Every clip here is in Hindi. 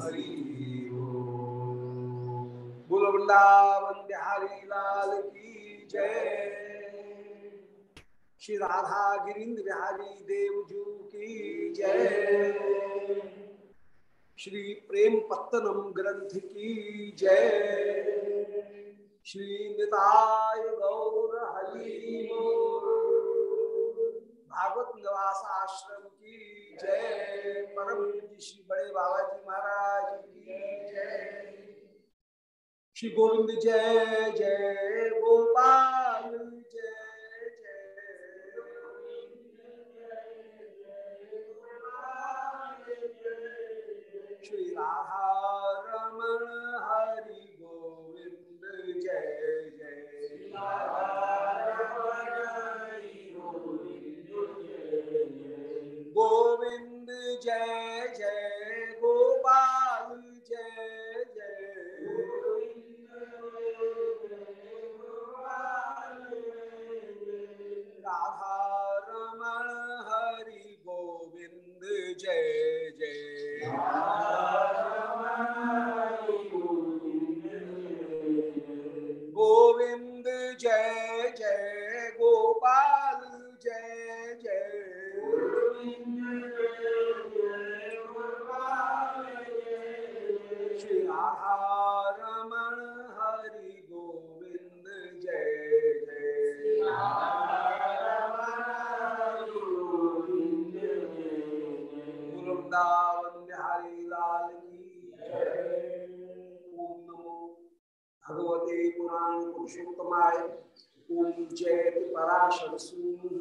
हरि बिहारी लाल की जय श्री राधा गिरिंद्र बिहारी देवजू की जय श्री प्रेम पत्तनम ग्रंथ की जय श्री निताय गौर हरि भागवत निवास आश्रम की जय। परम श्री बड़े बाबा जी महाराज की जय। श्री गोविंद जय जय गोपाल जय जय। श्री राधा रमण हरि गोविंद जय जय। जय जय भगवते पुराण पुरुषोत्तमाय ओम जयति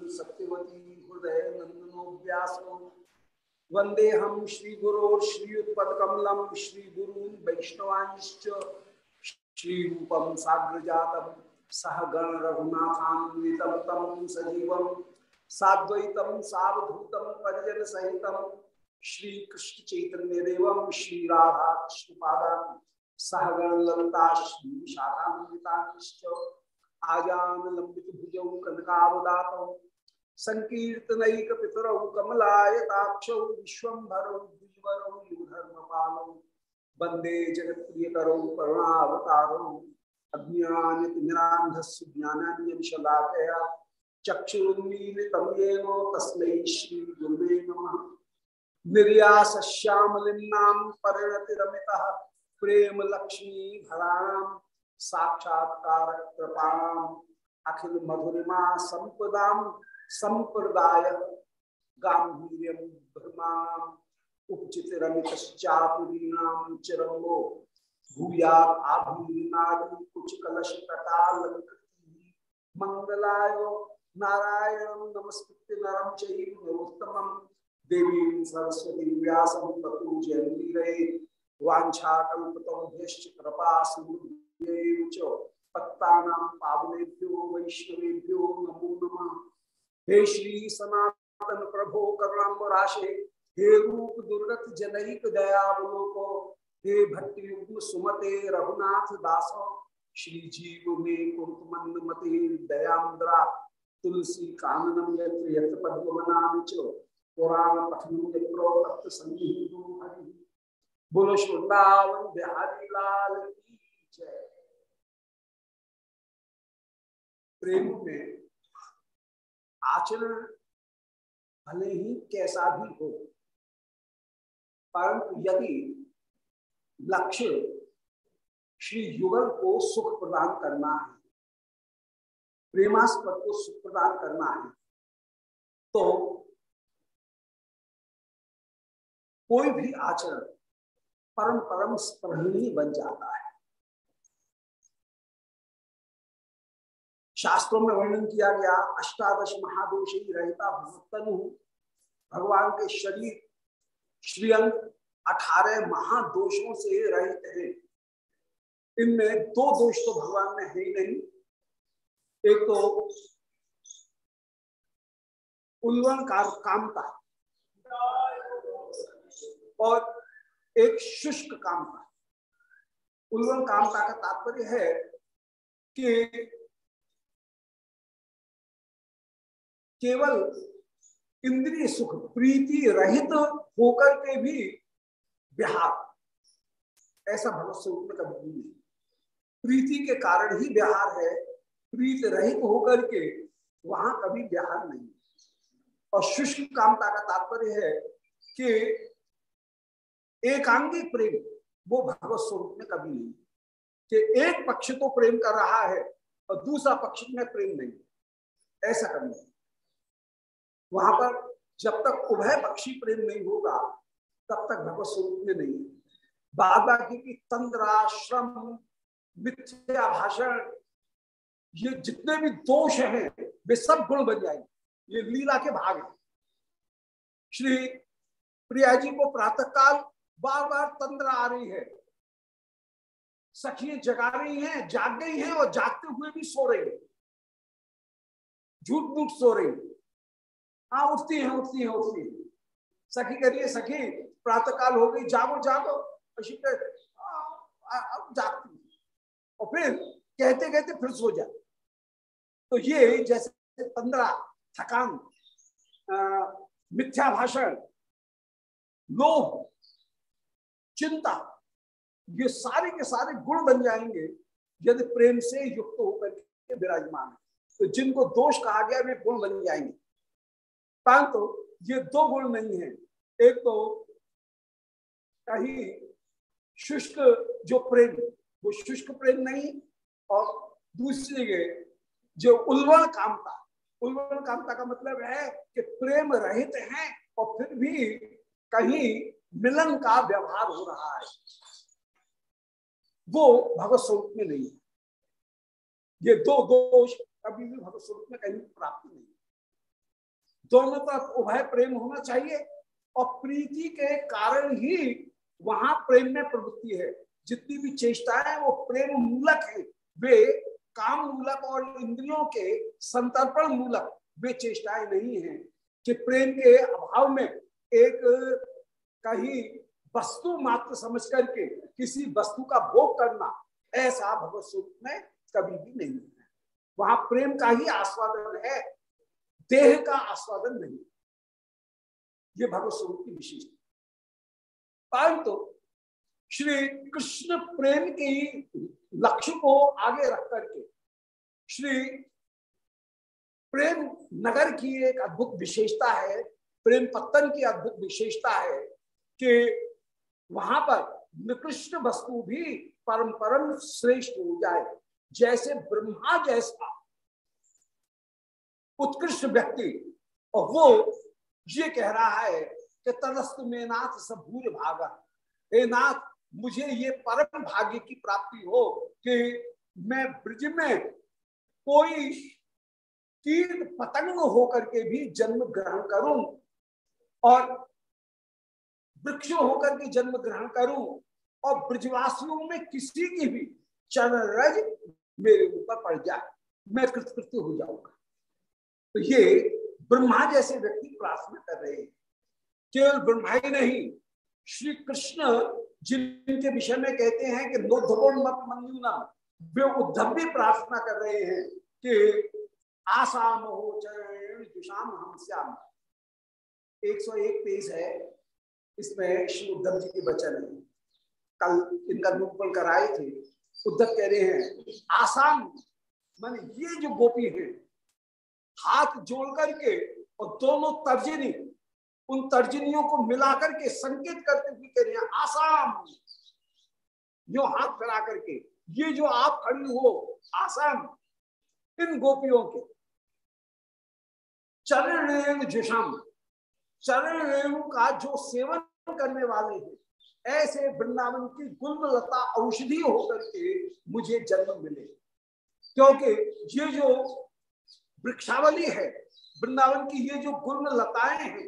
सत्यवती हृदय नंदनो व्यासो वंदे हम वैष्णवांश्च। जातम, सह गण रघुनाथान्वितम तम सजीवम साद्वैतम परिजन सहितम श्री कृष्ण चैतन्य देवम श्री राधा कृष्ण पादान। सहगण ललिता श्री विशाखान्विताश्च आजान लंबित भुजौ कनकावदातौ पितरौ युधर्मपालौ वंदे जगत्प्रियकरौ करुणावतारौ, अज्ञानतिमिरान्धस्य ज्ञानान्यंशलाकया चक्षुरुन्मीलितं येन तस्मै नमः। निर्यासश्यामलिन्नां परिणतिरमितः प्रेम लक्ष्मी भराणाम साक्षात्कार कृपाणाम अखिल मधुरिमा संपदाम, संप्रदाय उपचित चिरंगो कुछ कलश मंगलाय नारायण नमस्कृत्य नरम चैव नरोत्तमं देवी सरस्वती व्यासं ततो जयन्तीरे वैष्णवेभ्यो नमो नमः। हे श्री सनातन प्रभो करुणाबराशे हे रूप दुर्गत जनहित दयावलोको, हे युग्म सुमते रघुनाथ दासो, श्री जीव में कुंत मंद मते दयाद्रा तुलसी काननम यत्र यत्र पद्मनाम च। पुराण पठनम हरि। बोलो वृंदावन बिहारी लाल की जय। प्रेम में आचरण भले ही कैसा भी हो, परंतु यदि लक्ष्य श्री युगल को सुख प्रदान करना है, प्रेमास्पद को सुख प्रदान करना है तो कोई भी आचरण परम परम स्पृहणीय बन जाता है। शास्त्रों में वर्णन किया गया, अष्टादश महादोष ही रहता भगवतनु भगवान के शरीर श्रीअंग अठारह महादोषों से रहित है। इनमें दो दोष तो भगवान में है ही नहीं। एक तो उल्वन कामता और एक शुष्क कामता उल्वन कामता का तात्पर्य है कि केवल इंद्रिय सुख, प्रीति रहित होकर के भी विहार ऐसा भगवत स्वरूप में कभी नहीं प्रीति के कारण ही बिहार है। प्रीत रहित होकर के वहाँ कभी बिहार नहीं और शुष्क कामता का तात्पर्य है कि एकांगी प्रेम, वो भगवत स्वरूप में कभी नहीं। कि एक पक्ष तो प्रेम कर रहा है और दूसरा पक्ष में प्रेम नहीं। ऐसा कभी नहीं। वहाँ पर जब तक उभय पक्षी प्रेम नहीं होगा, तब तक भगवत स्वरूप में नहीं। बाबा जी की तंत्र श्रम, मिथ्या भाषण, ये जितने भी दोष हैं, वे सब गुण बन जाएँगे। ये लीला के भाग हैं। श्री प्रिया जी को प्रातः काल बार बार तंत्र आ रही है। सखी जगा रही हैं, जाग गई हैं और जागते हुए भी सो रही है। झूठ मूठ सो रही हाँ। उठती हैं उठती हैं, उठती है। सखी करिए सखी प्रातः काल हो गई, जागो जागो। जागती और फिर कहते कहते फिर सो जाए तो ये जैसे तंद्रा, थकान मिथ्या भाषण, लोभ चिंता, ये सारे के सारे गुण बन जाएँगे यदि प्रेम से युक्त होकर के विराजमान है। तो जिनको दोष कहा गया, वे गुण बन जाएँगे। परंतु तो ये दो गुण नहीं है। एक तो कहीं शुष्क जो प्रेम, वो शुष्क प्रेम नहीं, और दूसरी जो उल्वण कामता उल्वण कामता का मतलब है कि प्रेम रहित हैं, और फिर भी कहीं मिलन का व्यवहार हो रहा है। वो भगवत स्वरूप में नहीं है। ये दो दोष कभी भी भगवत स्वरूप में कहीं प्राप्त नहीं दोनों तरफ़ उभय प्रेम होना चाहिए और प्रीति के कारण ही वहाँ प्रेम में प्रवृत्ति है। जितनी भी चेष्टाएँ वो प्रेम मूलक है। वे काम मूलक और इंद्रियों के संतर्पण मूलक वे चेष्टाएँ नहीं है कि प्रेम के अभाव में एक कहीं वस्तु मात्र समझ करके किसी वस्तु का भोग करना, ऐसा भगवत स्वरूप में कभी भी नहीं है। वहाँ प्रेम का ही आस्वादन है, देह का आस्वादन नहीं। ये भगवत स्वरूप की विशेषता। परंतु तो श्री कृष्ण प्रेम की लक्ष्य को आगे रख करके श्री प्रेम नगर की एक अद्भुत विशेषता है, प्रेम पत्तन की अद्भुत विशेषता है कि वहाँ पर निकृष्ट वस्तु भी परम परम श्रेष्ठ हो जाए, जैसे ब्रह्मा जैसा उत्कृष्ट व्यक्ति। और वो ये कह रहा है कि तदस्त में नाथ सब भूल भागा। हे नाथ, मुझे ये परम भाग्य की प्राप्ति हो कि मैं ब्रज में कोई कीट पतंग होकर के भी जन्म ग्रहण करूँ। और वृक्ष होकर के जन्म ग्रहण करूँ और ब्रजवासियों में किसी की भी चरण रज मेरे ऊपर पड़ जाए, मैं कृतकृत्य हो जाऊँगा। तो ये ब्रह्मा जैसे व्यक्ति प्रार्थना कर रहे हैं। केवल ब्रह्मा ही नहीं, श्री कृष्ण जिनके विषय में कहते हैं कि मत मंजूना वे उद्धव भी प्रार्थना कर रहे हैं कि आसाम हो चरण दुशाम हम श्याम 101 पेज है इसमें श्री उद्धव जी के वचन है। कल इनका निरूपण कराए थे, उद्धव कह रहे हैं आसान मान ये जो गोपी है, हाथ जोड़ करके और दोनों तर्जनी, उन तर्जनियों को मिलाकर के संकेत करते हुए कह रहे हैं, आसाम जो हाथ फैला करके, ये जो आप खड़ी हो, आसाम, इन गोपियों के, चरण जुषम चरण रेणु का जो सेवन करने वाले हैं। ऐसे वृंदावन की गुललता औषधि होकर के मुझे जन्म मिले। क्योंकि ये जो वृक्षावली है वृंदावन की ये जो गुण लताएँ हैं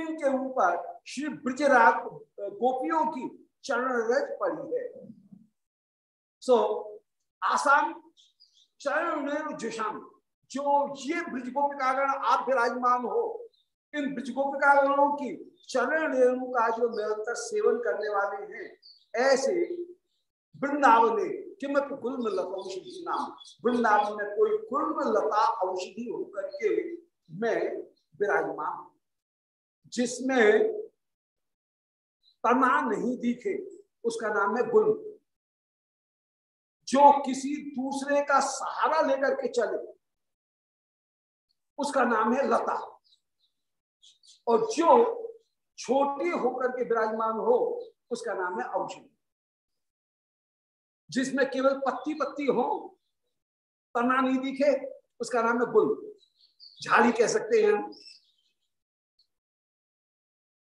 इनके ऊपर श्री ब्रजराग गोपियों की चरण रज पड़ी है। सो so, आसाम चरण जो ये ब्रज गोपिकागण आप विराजमान हो इन ब्रज की चरण रेणु का जो निरंतर सेवन करने वाले हैं, ऐसे वृंदावन किमत गुल्म लता औषधि नाम। वृंदावन में कोई गुल्म लता औषधि होकर के मैं विराजमान जिसमें तना नहीं दिखे, उसका नाम है गुण। जो किसी दूसरे का सहारा लेकर के चले, उसका नाम है लता। और जो छोटी होकर के विराजमान हो, उसका नाम है औषधि। जिसमें केवल पत्ती पत्ती हो तना नहीं दिखे, उसका नाम है गुल झाड़ी कह सकते हैं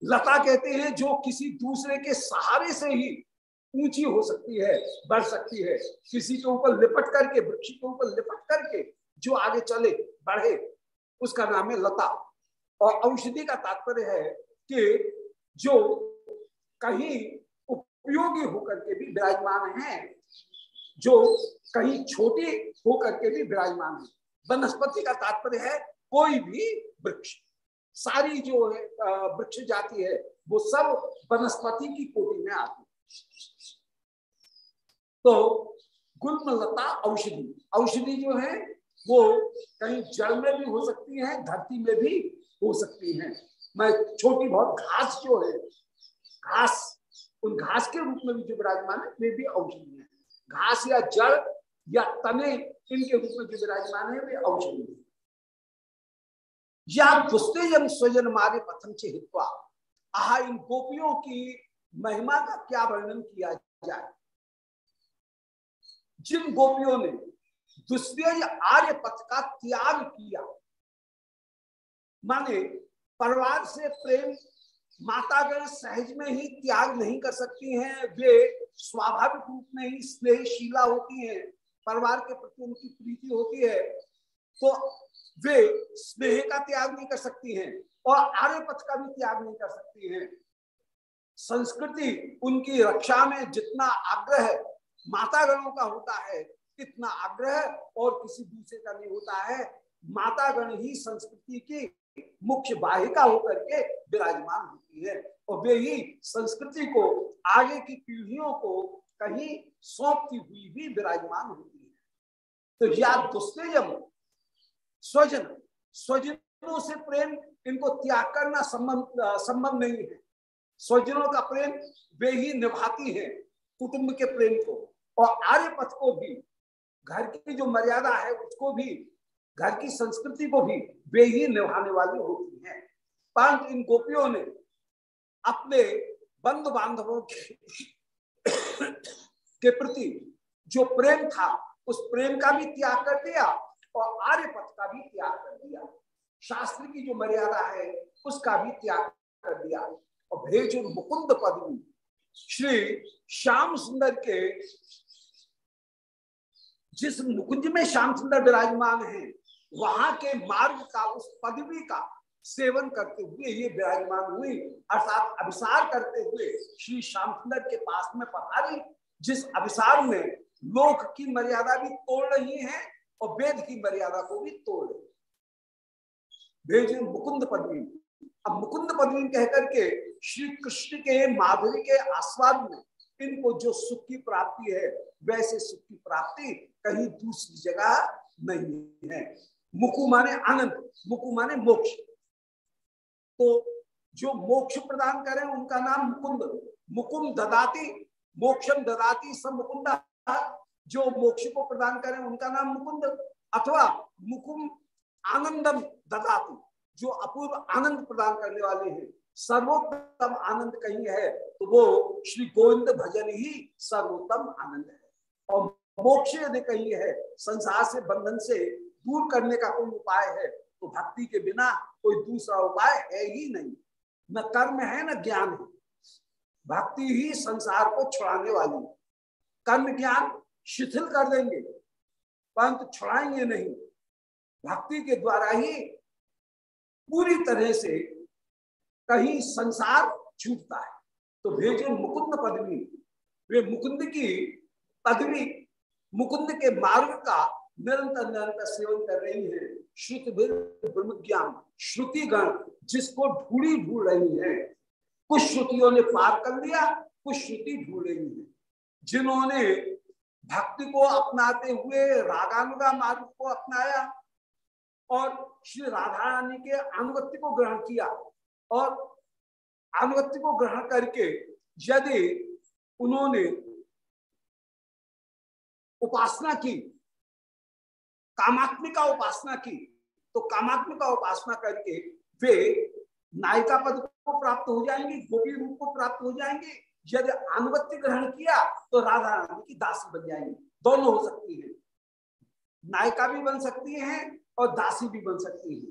लता कहते हैं, जो किसी दूसरे के सहारे से ही ऊँची हो सकती है, बढ़ सकती है। किसी के ऊपर लिपट करके, वृक्ष के ऊपर लिपट करके जो आगे चले, बढ़े, उसका नाम है लता। और औषधि का तात्पर्य है कि जो कहीं उपयोगी होकर के भी विराजमान है, जो कहीं छोटी होकर के भी विराजमान है। वनस्पति का तात्पर्य है कोई भी वृक्ष। सारी जो है वृक्ष जाति है, वो सब वनस्पति की कोटि में आती तो गुलमलता औषधि। औषधि जो है, वो कहीं जल में भी हो सकती है, धरती में भी हो सकती है। मैं छोटी बहुत घास जो है, घास, उन घास के रूप में भी जो विराजमान है, वे भी औषधि है। घास या जड़ या तने, इनके रूप में जो विराजमान है, वे औषधि है। या घुसते दुस्तेजन स्वजन मारे पथन से हित्वा। आह, इन गोपियों की महिमा का क्या वर्णन किया जाए? जिन गोपियों ने दुस्तेज आर्य पथ का त्याग किया माने परिवार से प्रेम मातागण सहज में ही त्याग नहीं कर सकती हैं, वे स्वाभाविक रूप में ही स्नेहशीला होती हैं, परिवार के प्रति उनकी प्रीति होती है तो वे स्नेह का त्याग नहीं कर सकती हैं और आर्य पथ का भी त्याग नहीं कर सकती हैं। संस्कृति उनकी रक्षा में जितना आग्रह मातागणों का होता है, इतना आग्रह और किसी दूसरे का नहीं होता है। मातागण ही संस्कृति की मुख्य बाहिका होकर के विराजमान होती है। और वे ही संस्कृति को, आगे की पीढ़ियों को कहीं सौंपती हुई भी विराजमान होती है। तो या दुस्तेजम, स्वजन, स्वजनों से प्रेम, इनको त्याग करना संबंध संबंध नहीं है। स्वजनों का प्रेम वे ही निभाती है कुटुंब के प्रेम को। और आर्य पथ को भी, घर की जो मर्यादा है उसको भी घर की संस्कृति को भी वे ही निभाने वाली होती हैं। परंतु इन गोपियों ने अपने बंधु बांधवों के, प्रति जो प्रेम था उस प्रेम का भी त्याग कर दिया और आर्य पथ का भी त्याग कर दिया। शास्त्र की जो मर्यादा है उसका भी त्याग कर दिया। और भेज मुकुंद पदवी श्री श्याम सुंदर के जिस मुकुंज में श्याम सुंदर विराजमान है वहाँ के मार्ग का, उस पदवी का सेवन करते हुए ये विराजमान हुई। अर्थात अभिसार करते हुए श्री श्याम सुंदर के पास में पधारी, जिस अभिसार में लोक की मर्यादा भी तोड़ रही है और वेद की मर्यादा को भी तोड़ रही भेज मुकुंद पदवी। अब मुकुंद पदवी कहकर के श्री कृष्ण के, माधुरी के आस्वाद में इनको जो सुख की प्राप्ति है, वैसे सुख की प्राप्ति कहीं दूसरी जगह नहीं है। मुकु माने आनंद, मुकु माने मोक्ष। तो जो मोक्ष प्रदान करें, उनका नाम मुकुंद। मुकुम ददाती मोक्षम ददाती सब मुकुंदा। जो मोक्ष को प्रदान करें, उनका नाम मुकुंद। अथवा मुकुम आनंदम ददाती, जो अपूर्व आनंद प्रदान करने वाले हैं। सर्वोत्तम आनंद कहीं है तो वो श्री गोविंद भजन ही सर्वोत्तम आनंद है। और मोक्ष यदि कहीं है, संसार से, बंधन से दूर करने का कोई उपाय है तो भक्ति के बिना कोई दूसरा उपाय है ही नहीं। न कर्म है, न ज्ञान है। भक्ति ही संसार को छुड़ाने वाली है। कर्म ज्ञान शिथिल कर देंगे, परंतु छुड़ाएँगे नहीं। भक्ति के द्वारा ही पूरी तरह से कहीं संसार छूटता है। तो भेजे मुकुंद पदवी, वे मुकुंद की पदवी, मुकुंद के मार्ग का निरंतर निरंतर सेवन कर रही है। श्रुत जिसको ढूंढी ढूंढ रही है। कुछ श्रुतियों ने पार कर लिया, कुछ श्रुति ढूंढ रही है। जिन्होंने भक्ति को अपनाते हुए रागानुगा मार्ग को अपनाया और श्री राधा रानी के अनुगत्य को ग्रहण किया और अनुगत्य को ग्रहण करके यदि उन्होंने उपासना की कामात्मिका उपासना की। तो कामात्मिका उपासना करके वे नायिका पद को प्राप्त हो जाएँगे, गोपी रूप को प्राप्त हो जाएँगे। यदि अनुगत्य ग्रहण किया तो राधा रानी की दासी बन जाएँगी। दोनों हो सकती है। नायिका भी बन सकती है और दासी भी बन सकती है।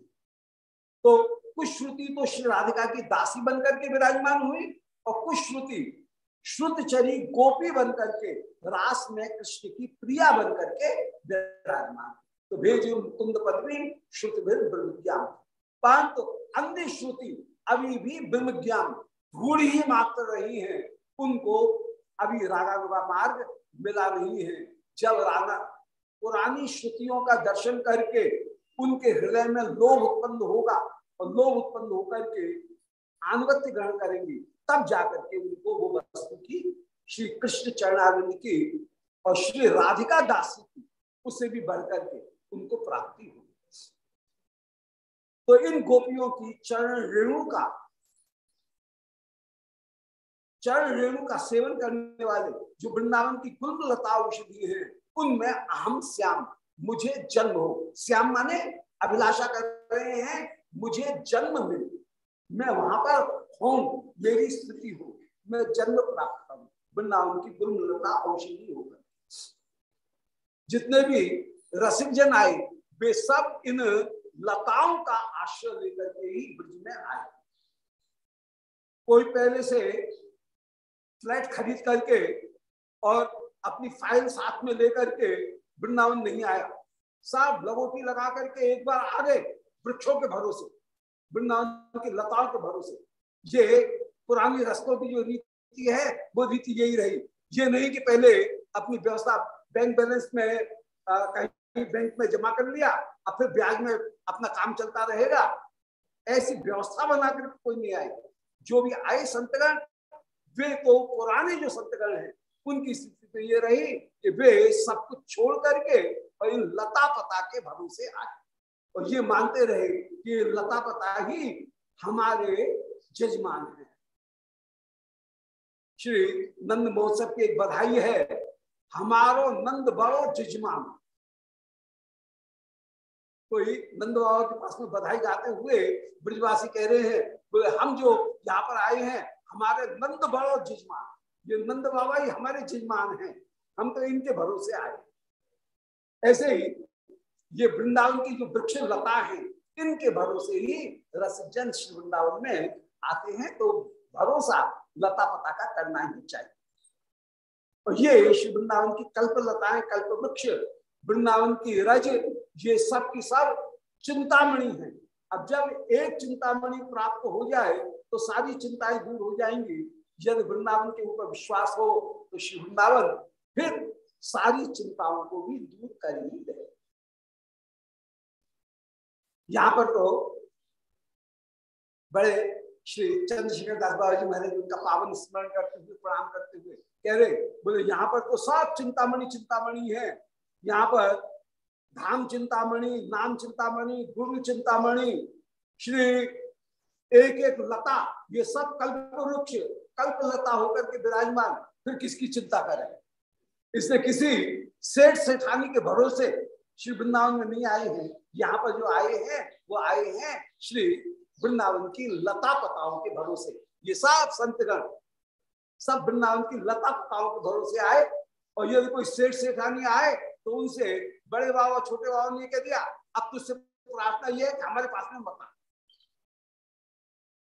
तो कुछ श्रुति तो श्री राधिका की दासी बनकर के विराजमान हुई और कुछ श्रुति श्रुतचरी गोपी बनकर के रास में कृष्ण की प्रिया बनकर के विराजमान तो भेज मुकुंद पदवी, श्रुति ब्रह्म ज्ञान। परंतु अन्य श्रुति, अभी भी ब्रह्म ज्ञान। ढूंढ ही मात्र रही है, उनको अभी रागानुगा मार्ग मिला नहीं है। जब रागा, पुरानी श्रुतियों का दर्शन करके उनके हृदय में लोभ उत्पन्न होगा, और लोभ उत्पन्न होकर के आनुगत्य ग्रहण करेंगे, तब जाकर के उनको वो वस्तु की श्री कृष्ण चरणारिंद की और श्री राधिका दासी की उससे भी बढ़कर के उनको प्राप्ति होगी तो इन गोपियों की चरण रेणु का, चरण रेणु का सेवन करने वाले जो वृंदावन की कुल लता औषधि है उनमें अहम श्याम मुझे जन्म हो। श्याम माने अभिलाषा कर रहे हैं, मुझे जन्म मिले। मैं वहाँ पर हूँ, मेरी स्थिति हो। मैं जन्म प्राप्त करूँ। वृंदावन की गुरुलता औषधि होकर जितने भी रसिक जन आए वे सब इन लताओं का आश्रय लेकर के ही ब्रज में आए। कोई पहले से फ्लैट खरीद करके और अपनी फ़ाइल साथ में लेकर के वृंदावन नहीं आया। सब लगोटी लगा करके एक बार आ गए वृक्षों के भरोसे वृंदावन की लताओं के भरोसे। ये पुरानी रस्तों की जो रीति है वो रीति यही रही। ये नहीं कि पहले अपनी व्यवस्था बैंक बैलेंस में आ, कहीं बैंक में जमा कर लिया, अब फिर ब्याज में अपना काम चलता रहेगा। ऐसी व्यवस्था बनाकर कोई नहीं आए जो भी आए संतगण, वे तो पुराने जो संतगण हैं, उनकी स्थिति तो ये रही कि वे सब कुछ छोड़ करके और इन लता पता के भरोसे आए। और ये मानते रहे कि लता पता ही हमारे जजमान है। श्री नंद महोत्सव की एक बधाई है, हमारो नंद बड़ो जजमान कोई नंद बाबा के पास में बधाई गाते हुए ब्रजवासी कह रहे हैं, बोले, हम जो यहाँ पर आए हैं, हमारे नंद बड़ो जजमान, ये नंद बाबा ही हमारे जजमान हैं, हम तो इनके भरोसे आए ऐसे ही ये वृंदावन की जो वृक्ष लता है, इनके भरोसे ही रसजन श्री वृंदावन में आते हैं तो भरोसा लता पता का करना ही चाहिए। और ये श्री वृंदावन की कल्प लताएँ, कल्प वृक्ष, वृंदावन की रज ये सब की सब चिंतामणि है। अब जब एक चिंतामणि प्राप्त हो जाए तो सारी चिंताएँ दूर हो जाएँगी। यदि वृंदावन के ऊपर विश्वास हो तो श्री वृंदावन फिर सारी चिंताओं को भी दूर कर ही दे। यहाँ पर तो बड़े श्री चंद्रशेखर दास बाबा जी महाराज उनका पावन स्मरण करते हुए, प्रणाम करते हुए कह रहे बोले, यहाँ पर तो सब चिंतामणि चिंतामणि है। यहाँ पर धाम चिंतामणि, नाम चिंतामणि गुरु चिंतामणि, श्री एक एक लता, ये सब कल्प वृक्ष कल्प लता होकर के विराजमान, फिर किसकी चिंता करें? इसने किसी सेठ सेठानी के भरोसे श्री वृंदावन में नहीं आए हैं। यहाँ पर जो आए हैं, वो आए हैं श्री वृंदावन की लता पताओं के भरोसे। ये सब संतगण, सब वृंदावन की लता पताओं के भरोसे आए, और यदि कोई सेठ सेठानी आए तो उनसे बड़े बाबा छोटे बाबा ने कह दिया, अब तुझसे प्रार्थना ये है कि हमारे पास में मत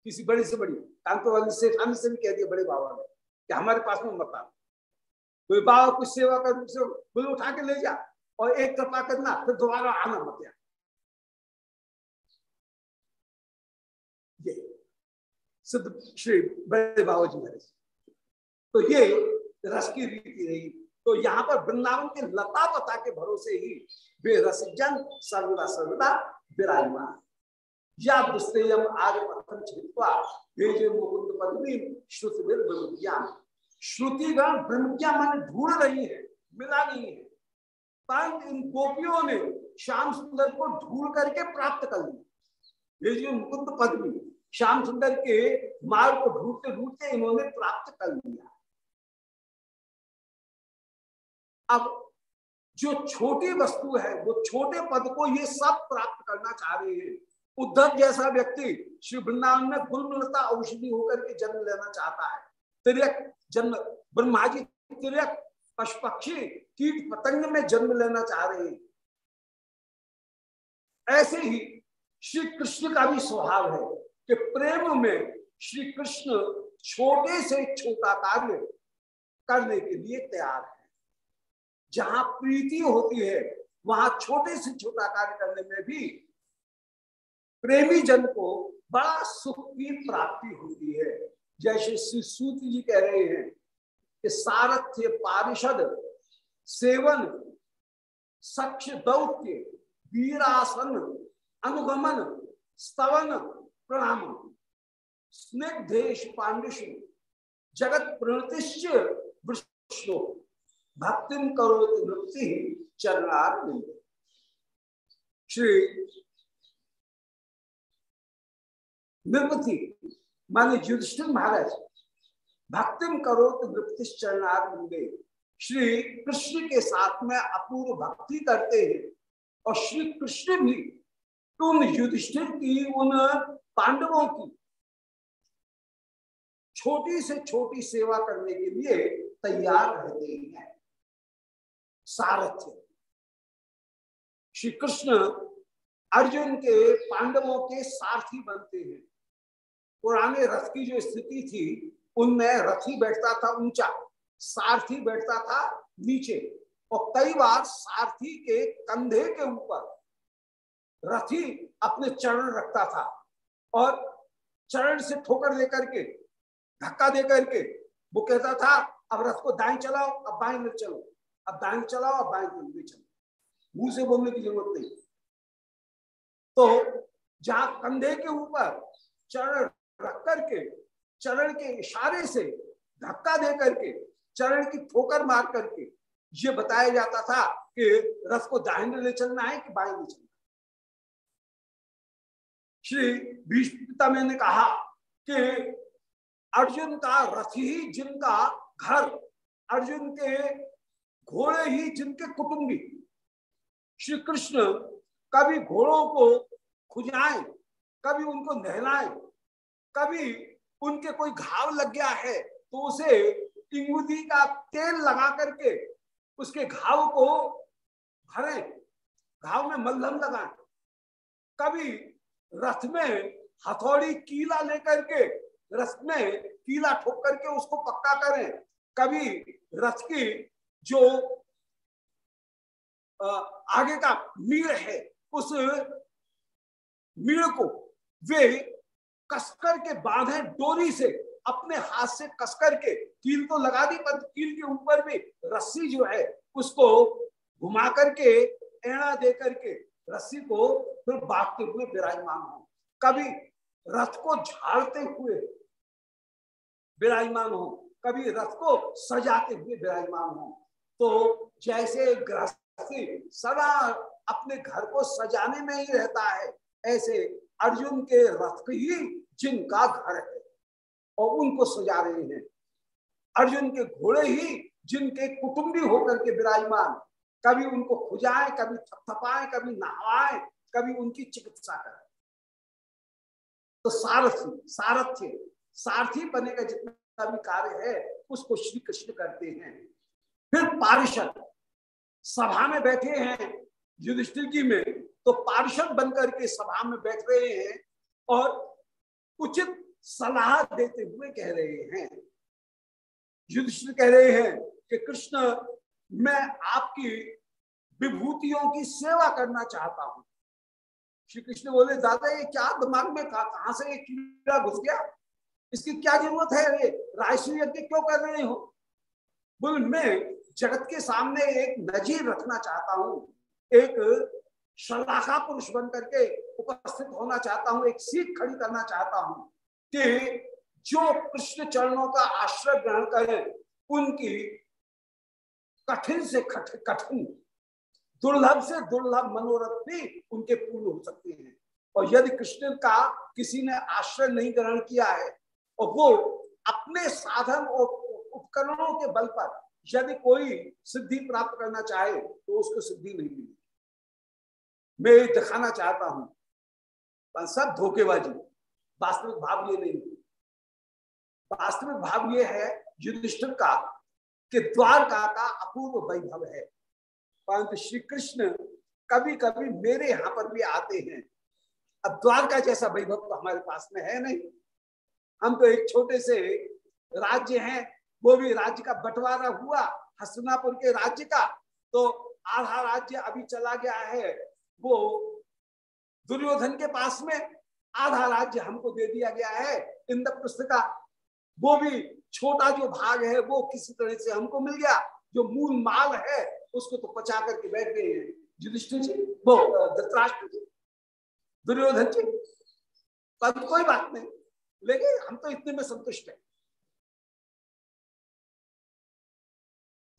किसी बड़ी से बड़ी कांतो वाली सेठानी से भी कह दिया बड़े बाबा ने कि हमारे पास में मत कोई बाबा कुछ सेवा कर से बोले उठा के ले जा और एक कृपा करना, फिर दोबारा आना मत या ये सिद्ध श्री बड़े बाबा जी महाराज। तो ये रस की रीति रही। तो यहाँ पर वृंदावन के लता पता के भरोसे ही वे रसजन सर्वदा सर्वदा विराजमान। या दुस्तेयम छिपा भेजे मुकुंद पदवी, श्रुति ज्ञान। श्रुतिगण ब्रह्मज्ञा मन ढूंढ रही है? मिला नहीं है। परंतु इन गोपियों ने श्याम सुंदर को ढूंढ करके प्राप्त कर लिया ये जो मुकुंद पदवी। श्याम सुंदर के मार्ग को ढूंढते ढूंढते इन्होंने प्राप्त कर लिया। अब जो छोटी वस्तु है, वो छोटे पद को ये सब प्राप्त करना चाह रहे हैं। उद्धव जैसा व्यक्ति श्री वृंदावन में गुलमलता औषधि होकर के जन्म लेना चाहता है। तिरक जन्म ब्रह्मा जी तिरक पशु पक्षी कीट पतंग में जन्म लेना चाह रहे हैं। ऐसे ही श्री कृष्ण का भी स्वभाव है कि प्रेम में श्री कृष्ण छोटे से छोटा कार्य करने के लिए तैयार है। जहाँ प्रीति होती है, वहाँ छोटे से छोटा कार्य करने में भी प्रेमी जन को बड़ा सुख की प्राप्ति होती है। जैसे श्री सूत जी कह रहे हैं कि सारथ्य पारिषद, सेवन सक्ष दौत्य, वीरासन, अनुगमन, स्तवन, प्रणाम, स्निग्धेश पांडुष, जगत प्रणतिश्च विष्णु। भक्तिम करो नृत्ति चरणार श्री निर्वृति माने युधिष्ठिर महाराज भक्तिम करो तो नृत्ति चरणार श्री कृष्ण के साथ में अपूर्व भक्ति करते हैं और श्री कृष्ण भी उन युधिष्ठिर की, उन पांडवों की छोटी से छोटी सेवा करने के लिए तैयार रहते हैं। सारथ्य। श्री कृष्ण अर्जुन के पांडवों के सारथी बनते हैं। पुराने रथ की जो स्थिति थी, उनमें रथी बैठता था ऊँचा, सारथी बैठता था नीचे, और कई बार सारथी के कंधे के ऊपर रथी अपने चरण रखता था, और चरण से ठोकर देकर के, धक्का दे करके वो कहता था, अब रथ को दाएँ चलाओ, अब बाएँ में चलो। अब दाएँ चलाओ, अब बाएँ में चलो मुँह से बोलने की ज़रूरत नहीं। तो जहाँ कंधे के ऊपर चरण रख करके, चरण के इशारे से धक्का दे करके, चरण की ठोकर मार करके, ये बताया जाता था कि रथ को दाहिने ले चलना है कि बाएँ ले चलना श्री भीष्म मैंने कहा कि अर्जुन का रथ ही जिनका घर, अर्जुन के घोड़े ही जिनके कुटुंबी। श्री कृष्ण कभी घोड़ों को खुजाए, कभी उनको नहलाए, कभी उनके कोई घाव लग गया है तो उसे इंगुदी का तेल लगा करके उसके घाव को भरे, घाव में मल्लम लगाए। कभी रथ में हथौड़ी कीला लेकर के, रथ में कीला ठोक करके उसको पक्का करें। कभी रथ की जो आगे का मीड़ है, उस मीड़ को वे कसकर के बांधे डोरी से अपने हाथ से कसकर के कील तो लगा दी, पर कील के ऊपर भी रस्सी जो है, उसको घुमा करके एड़ा दे करके रस्सी को फिर बांटते हुए विराजमान हो। कभी रथ को झाड़ते हुए विराजमान हो, कभी रथ को सजाते हुए विराजमान हो। तो जैसे गृहस्थी सदा अपने घर को सजाने में ही रहता है, ऐसे अर्जुन के रथ ही जिनका घर है और उनको सजा रहे हैं। अर्जुन के घोड़े ही जिनके कुटुंबी होकर के विराजमान, कभी उनको खुजाए, कभी थपथपाए, कभी नहवाए कभी उनकी चिकित्सा करें। तो सारथी, सारथ्य, सारथी बने का जितना भी कार्य है, उसको श्री कृष्ण करते हैं। फिर पारिषद सभा में बैठे हैं युधिष्ठिर की में तो पार्षद बनकर के सभा में बैठ रहे हैं और उचित सलाह देते हुए कह रहे हैं। युधिष्ठिर कह रहे हैं कि कृष्ण, मैं आपकी विभूतियों की सेवा करना चाहता हूँ। श्री कृष्ण बोले, दादा, ये क्या दिमाग में कहा कहाँ से एक कीड़ा घुस गया? इसकी क्या ज़रूरत है? ये रायश्री यज्ञ क्यों कर रहे हो? बोल, मैं जगत के सामने एक नजीर रखना चाहता हूँ, एक शलाखा पुरुष बन करके उपस्थित होना चाहता हूँ, एक सीख खड़ी करना चाहता हूँ कि जो कृष्ण चरणों का आश्रय ग्रहण करें, उनकी कठिन से कठिन, दुर्लभ से दुर्लभ मनोरथ भी उनके पूर्ण हो सकते हैं। और यदि कृष्ण का किसी ने आश्रय नहीं ग्रहण किया है, और वो अपने साधन और उपकरणों के बल पर यदि कोई सिद्धि प्राप्त करना चाहे तो उसको सिद्धि नहीं मिली। मैं दिखाना चाहता हूँ, पर सब धोखेबाजी, वास्तविक भाव ये नहीं। वास्तविक भाव ये है, युधिष्ठिर का, कि द्वारका का अपूर्व वैभव है। परंतु श्री कृष्ण कभी कभी मेरे यहाँ पर भी आते हैं। अब द्वारका जैसा वैभव तो हमारे पास में है नहीं। हम तो एक छोटे से राज्य हैं वो भी राज्य का बंटवारा हुआ हसनापुर के राज्य का। तो आधा राज्य अभी चला गया है, वो दुर्योधन के पास में, आधा राज्य हमको दे दिया गया है। इंद्रप्रस्थ का वो भी छोटा जो भाग है, वो किसी तरह से हमको मिल गया। जो मूल माल है, उसको तो पचा करके बैठ गए हैं। युधिष्ठिर जी, वो, धृतराष्ट्र जी, दुर्योधन जी पर कोई बात नहीं। लेकिन हम तो इतने में संतुष्ट है।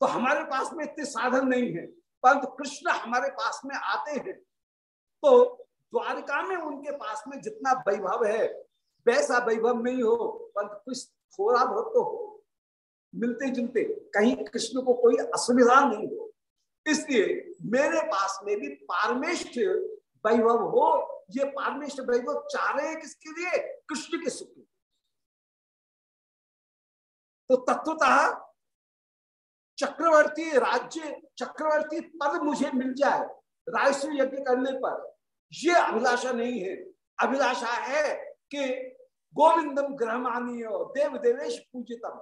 तो हमारे पास में इतने साधन नहीं है, परंतु कृष्ण हमारे पास में आते हैं। तो द्वारिका में उनके पास में जितना वैभव है, वैसा वैभव नहीं हो परंतु कुछ थोड़ा बहुत तो हो। मिलते जुलते कहीं कृष्ण को कोई असुविधा नहीं हो। इसलिए मेरे पास में भी पारमेष्ठ वैभव हो, ये पारमेष्ठ वैभव चाह रहे हैं किसके लिए? कृष्ण के सुख तो तत्वतः चक्रवर्ती राज्य, चक्रवर्ती पद मुझे मिल जाए रायश्री यज्ञ करने पर। ये अभिलाषा नहीं है। अभिलाषा है कि गोविंदम ग्रहमानीय देव देवेश पूजितम।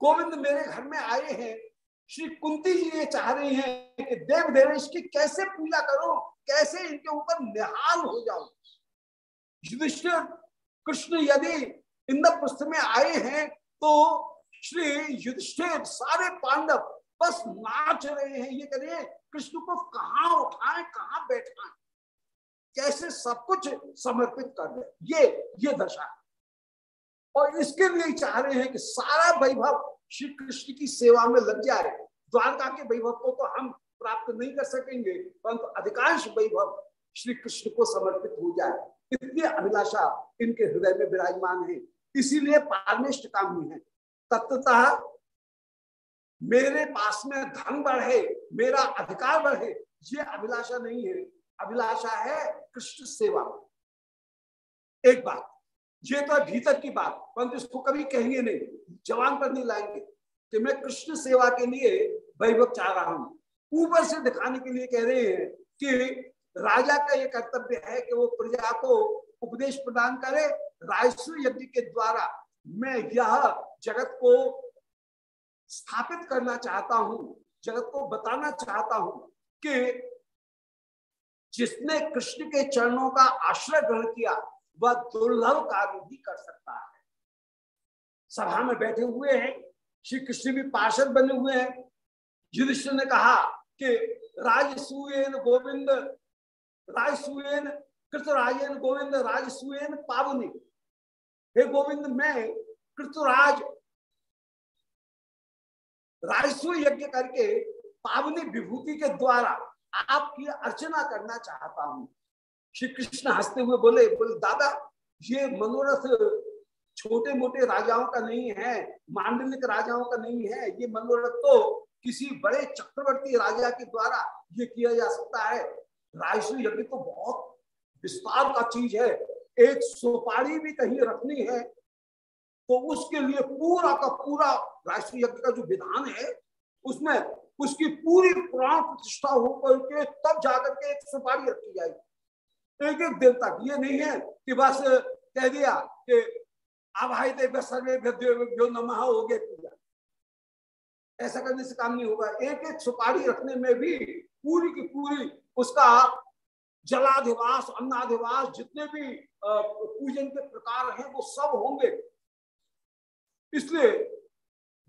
गोविंद मेरे घर में आए हैं। श्री कुंती जी ये चाह रही हैं कि देव देवेश की कैसे पूजा करो, कैसे इनके ऊपर निहाल हो जाओ युधिष्ठिर, कृष्ण यदि इंद्रप्रस्थ में आए हैं तो श्री युधिष्ठिर, सारे पांडव बस नाच रहे हैं। ये करिए कृष्ण को कहाँ उठाए, कहा बैठाए? कैसे सब कुछ समर्पित कर दे? ये ये दशा और इसके लिए चाह रहे हैं कि सारा वैभव श्री कृष्ण की सेवा में लग जाए। द्वारका के वैभव को तो हम प्राप्त नहीं कर सकेंगे, परंतु अधिकांश वैभव श्री कृष्ण को समर्पित हो जाए। इतनी अभिलाषा इनके हृदय में विराजमान है। इसीलिए पारमेष्ट काम ही है। तत्वतः मेरे पास में धन बढ़े, मेरा अधिकार बढ़े, ये अभिलाषा नहीं है। अभिलाषा है कृष्ण सेवा। एक बात, ये तो भीतर की बात, परंतु इसको कभी कहेंगे नहीं। जवान पर नहीं लाएँगे कि मैं कृष्ण सेवा के लिए वैभव चाह रहा हूँ। ऊपर से दिखाने के लिए कह रहे हैं कि राजा का यह कर्तव्य है कि वो प्रजा को उपदेश प्रदान करे, राजस्व यज्ञ के द्वारा मैं यह जगत को स्थापित करना चाहता हूँ, जगत को बताना चाहता हूँ कि जिसने कृष्ण के चरणों का आश्रय ग्रहण किया, वह दुर्लभ कार्य भी कर सकता है। सभा में बैठे हुए हैं, श्री कृष्ण भी पार्षद बने हुए हैं। युधिष्ठिर ने कहा कि राजसूयन गोविंद, राजसूयन, कृतराजन गोविंद, राजसूयन पावनी। हे गोविंद, मैं कृतराज राजसू यज्ञ करके पावनी विभूति के द्वारा आपकी अर्चना करना चाहता हूँ। श्री कृष्ण हँसते हुए बोले बोले, दादा, ये मनोरथ छोटे मोटे राजाओं का नहीं है, मांडलिक राजाओं का नहीं है। ये मनोरथ तो किसी बड़े चक्रवर्ती राजा के द्वारा ये किया जा सकता है। राजस्व यज्ञ तो बहुत विस्तार का चीज़ है। एक सुपारी भी कहीं रखनी है तो उसके लिए पूरा का पूरा राष्ट्रीय यज्ञ का जो विधान है, उसमें उसकी पूरी प्राण प्रतिष्ठा होकर के तब जाकर के एक सुपारी रखी जाएगी। एक एक दिन तक, ये नहीं है कि बस कह दिया कि आभाई देव सर्वे नमः हो गए पूजा। ऐसा करने से काम नहीं होगा। एक एक सुपारी रखने में भी पूरी की पूरी उसका जलाधिवास, अन्नाधिवास, जितने भी पूजन के प्रकार हैं, वो सब होंगे। इसलिए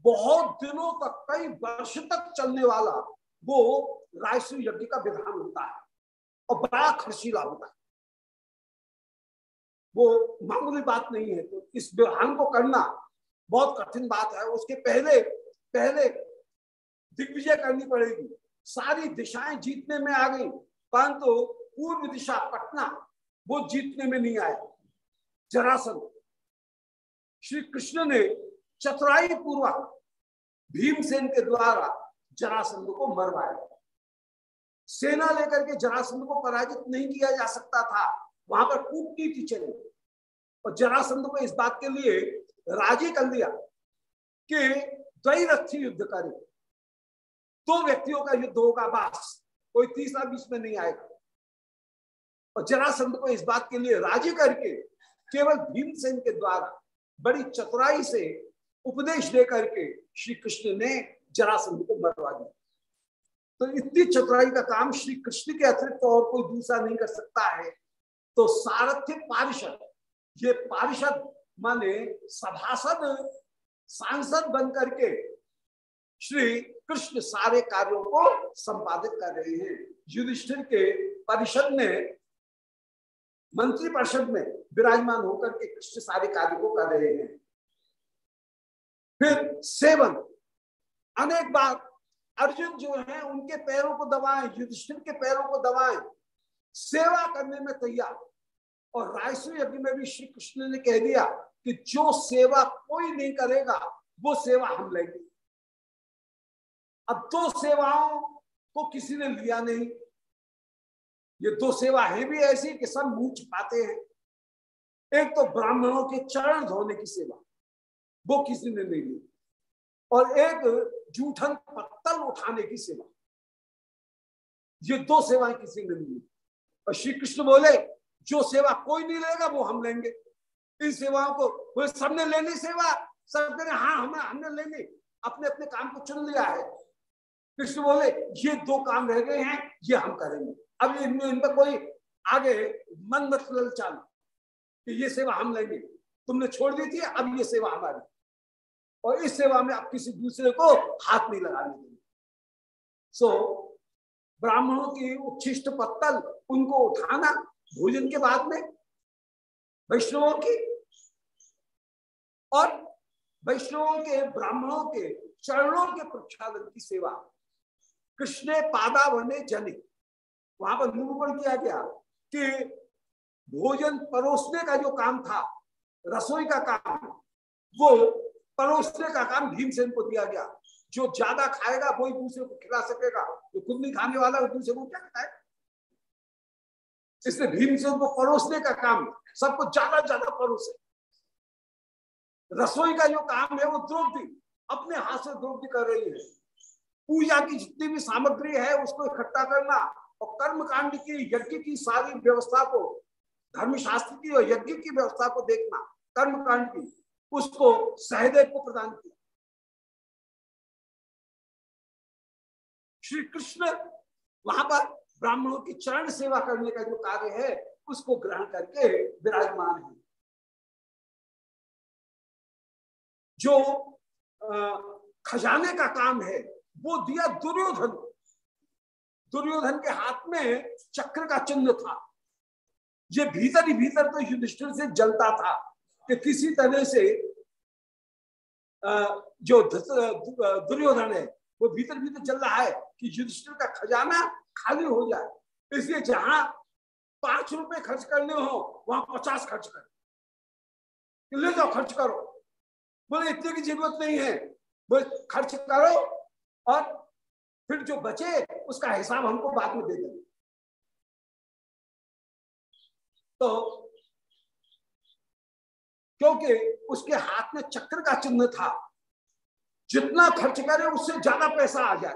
बहुत दिनों तक, कई वर्ष तक चलने वाला वो रायश्री यज्ञ का विधान होता है और बड़ा खर्चीला होता है। वो मामूली बात नहीं है तो इस विधान को करना बहुत कठिन बात है। उसके पहले पहले दिग्विजय करनी पड़ेगी। सारी दिशाएँ जीतने में आ गई, परंतु पूर्व दिशा पटना, वो जीतने में नहीं आया। जरासंध श्री कृष्ण ने चतुराई पूर्वक भीमसेन के द्वारा जरासंध को मरवाया। सेना लेकर के जरासंध को पराजित नहीं किया जा सकता था। वहाँ पर कूटनीति चली। और जरासंध को इस बात के लिए राज़ी कर दिया कि द्वैरथी युद्ध करे। दो व्यक्तियों का युद्ध होगा, बास। कोई तीसरा बीच में नहीं आएगा। और जरासंध को इस बात के लिए राज़ी करके केवल भीमसेन के द्वारा बड़ी चतुराई से उपदेश दे करके श्री कृष्ण ने जरासंध को मरवा दिया। तो इतनी चतुराई का काम श्री कृष्ण के अतिरिक्त और कोई दूसरा नहीं कर सकता है। तो सारथ्य पारिषद, ये पारिषद माने सभासद, सांसद बन करके श्री कृष्ण सारे कार्यों को संपादित कर रहे हैं। युधिष्ठिर के परिषद में मंत्री परिषद में विराजमान होकर के कृष्ण सारे कार्य को कर रहे हैं। फिर सेवन अनेक बार अर्जुन जो है, उनके पैरों को दबाएँ, युधिष्ठिर के पैरों को दबाएँ, सेवा करने में तैयार। और रायसु यज्ञ में भी श्री कृष्ण ने कह दिया कि जो सेवा कोई नहीं करेगा, वो सेवा हम लेंगे। अब दो सेवाओं को किसी ने लिया नहीं। ये दो सेवा है भी ऐसी कि सब मुँह छिपाते हैं। एक तो ब्राह्मणों के चरण धोने की सेवा, वो किसी ने नहीं ली। और एक जूठन पत्तल उठाने की सेवा, ये दो सेवाएँ किसी ने नहीं ली। और श्री कृष्ण बोले, जो सेवा कोई नहीं लेगा, वो हम लेंगे। इन सेवाओं को बोले, सबने लेनी सेवा? सब कह रहे हाँ हमने हमने लेनी। अपने अपने काम को चुन लिया है। कृष्ण बोले, ये दो काम रह गए हैं, ये हम करेंगे। अब इनमें इन पर कोई आगे मन मत चालू कि ये सेवा हम लेंगे। तुमने छोड़ दी थी अब ये सेवा हमारी। और इस सेवा में आप किसी दूसरे को हाथ नहीं लगाने देंगे। सो so, ब्राह्मणों की उच्छिष्ट पत्तल उनको उठाना भोजन के बाद में वैष्णवों की। और वैष्णवों के ब्राह्मणों के चरणों के प्रक्षालन की सेवा। कृष्ण पादा बने जने। वहाँ पर निरूपण किया गया कि भोजन परोसने का जो काम था, रसोई का काम, वो परोसने का काम भीमसेन को दिया गया। जो ज़्यादा खाएगा वही दूसरे को खिला सकेगा। जो खुद नहीं खाने वाला वो दूसरे को क्या खिलाए इसलिए भीमसेन को परोसने का काम, सबको ज़्यादा ज़्यादा परोसे। रसोई का जो काम है, वो द्रौपदी अपने हाथ से द्रौपदी कर रही है। पूजा की जितनी भी सामग्री है, उसको इकट्ठा करना और कर्म कांड की यज्ञ की सारी व्यवस्था को, धर्मशास्त्र की और यज्ञ की व्यवस्था को देखना कर्म कांड की, उसको सहदेव को प्रदान किया। श्री कृष्ण वहाँ पर ब्राह्मणों की चरण सेवा करने का जो कार्य है, उसको ग्रहण करके विराजमान है। जो खजाने का काम है, वो दिया दुर्योधन दुर्योधन के हाथ में चक्र का चिन्ह था। ये भीतर ही भीतर तो युधिष्ठिर से जलता था कि किसी तरह से जो दुर्योधन है, वो भीतर भीतर चल रहा है कि युधिष्ठिर का खजाना खाली हो जाए। इसलिए जहाँ पाँच रुपए खर्च करने हो, वहाँ पचास खर्च कर। ले जाओ, खर्च करो। बोले, इतने की ज़रूरत नहीं है। बोले, खर्च करो और फिर जो बचे उसका हिसाब हमको बाद में दे देंगे तो क्योंकि उसके हाथ में चक्र का चिन्ह था, जितना खर्च करे उससे ज़्यादा पैसा आ जाए।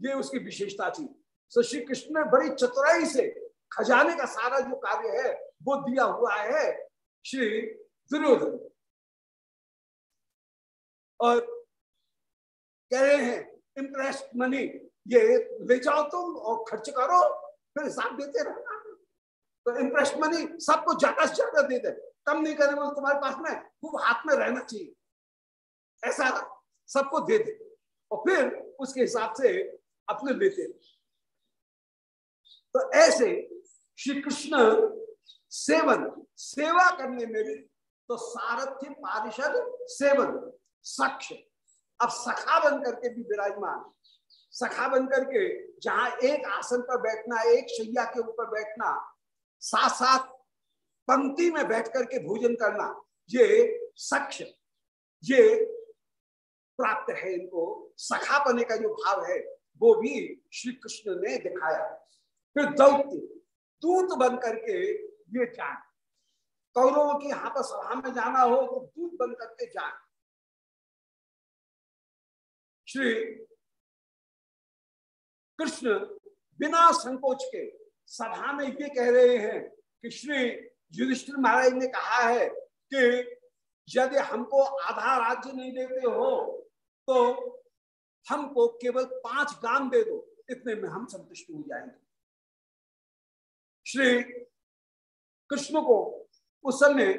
ये उसकी विशेषता थी। तो श्री कृष्ण ने बड़ी चतुराई से खजाने का सारा जो कार्य है, वो दिया हुआ है श्री दुर्योधन। और कह रहे हैं इंटरेस्ट मनी ये ले जाओ तुम और खर्च करो, फिर हिसाब देते रहना। तो इंटरेस्ट मनी सबको ज़्यादा से ज़्यादा दे दे। कम नहीं करेंगे तुम्हारे पास में, खूब हाथ में रहना चाहिए। ऐसा सबको दे दे और फिर उसके हिसाब से अपने लेते तो ऐसे श्री कृष्ण सेवन, सेवा करने में भी तो सारथ्य पारिषद, सेवन सक्ष अब सखा बन करके भी विराजमान। सखा बन करके, जहाँ एक आसन पर बैठना, एक शैया के ऊपर बैठना साथ साथ पंक्ति में बैठ करके भोजन करना, ये सक्ष ये प्राप्त है इनको। सखा बने का जो भाव है, वो भी श्री कृष्ण ने दिखाया। फिर दौत्य, दूत बन करके ये जान। कौरवों की यहाँ पर सभा में जाना हो तो दूत बन करके जान। श्री कृष्ण बिना संकोच के सभा में ये कह रहे हैं कि श्री युधिष्ठिर महाराज ने कहा है कि यदि हमको आधा राज्य नहीं देते हो तो हमको केवल पाँच गाँव दे दो, इतने में हम संतुष्ट हो जाएँगे। श्री कृष्ण को उस समय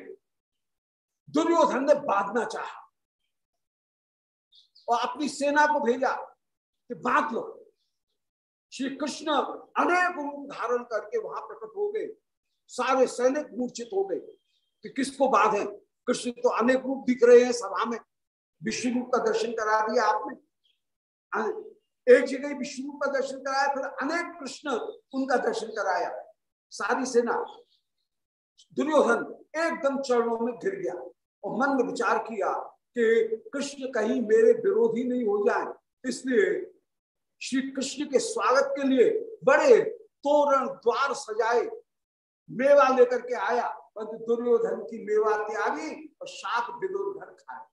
दुर्योधन ने बांधना चाहा और अपनी सेना को भेजा कि बाँध लो। श्री कृष्ण अनेक रूप धारण करके वहाँ प्रकट हो गए। सारे सैनिक मूर्छित हो गए। कि किसको बांधे कृष्ण तो अनेक रूप दिख रहे हैं सभा में। विष्णु रूप का दर्शन करा दिया आपने। एक जगह विष्णु रूप का दर्शन कराया, फिर अनेक कृष्ण उनका दर्शन कराया। सारी सेना, दुर्योधन एकदम चरणों में गिर गया और मन में विचार किया कि कृष्ण कहीं मेरे विरोधी नहीं हो जाए, इसलिए श्री कृष्ण के स्वागत के लिए बड़े तोरण द्वार सजाए, मेवा लेकर के आया परंतु दुर्योधन की मेवा त्यागी और शाक घर खाए।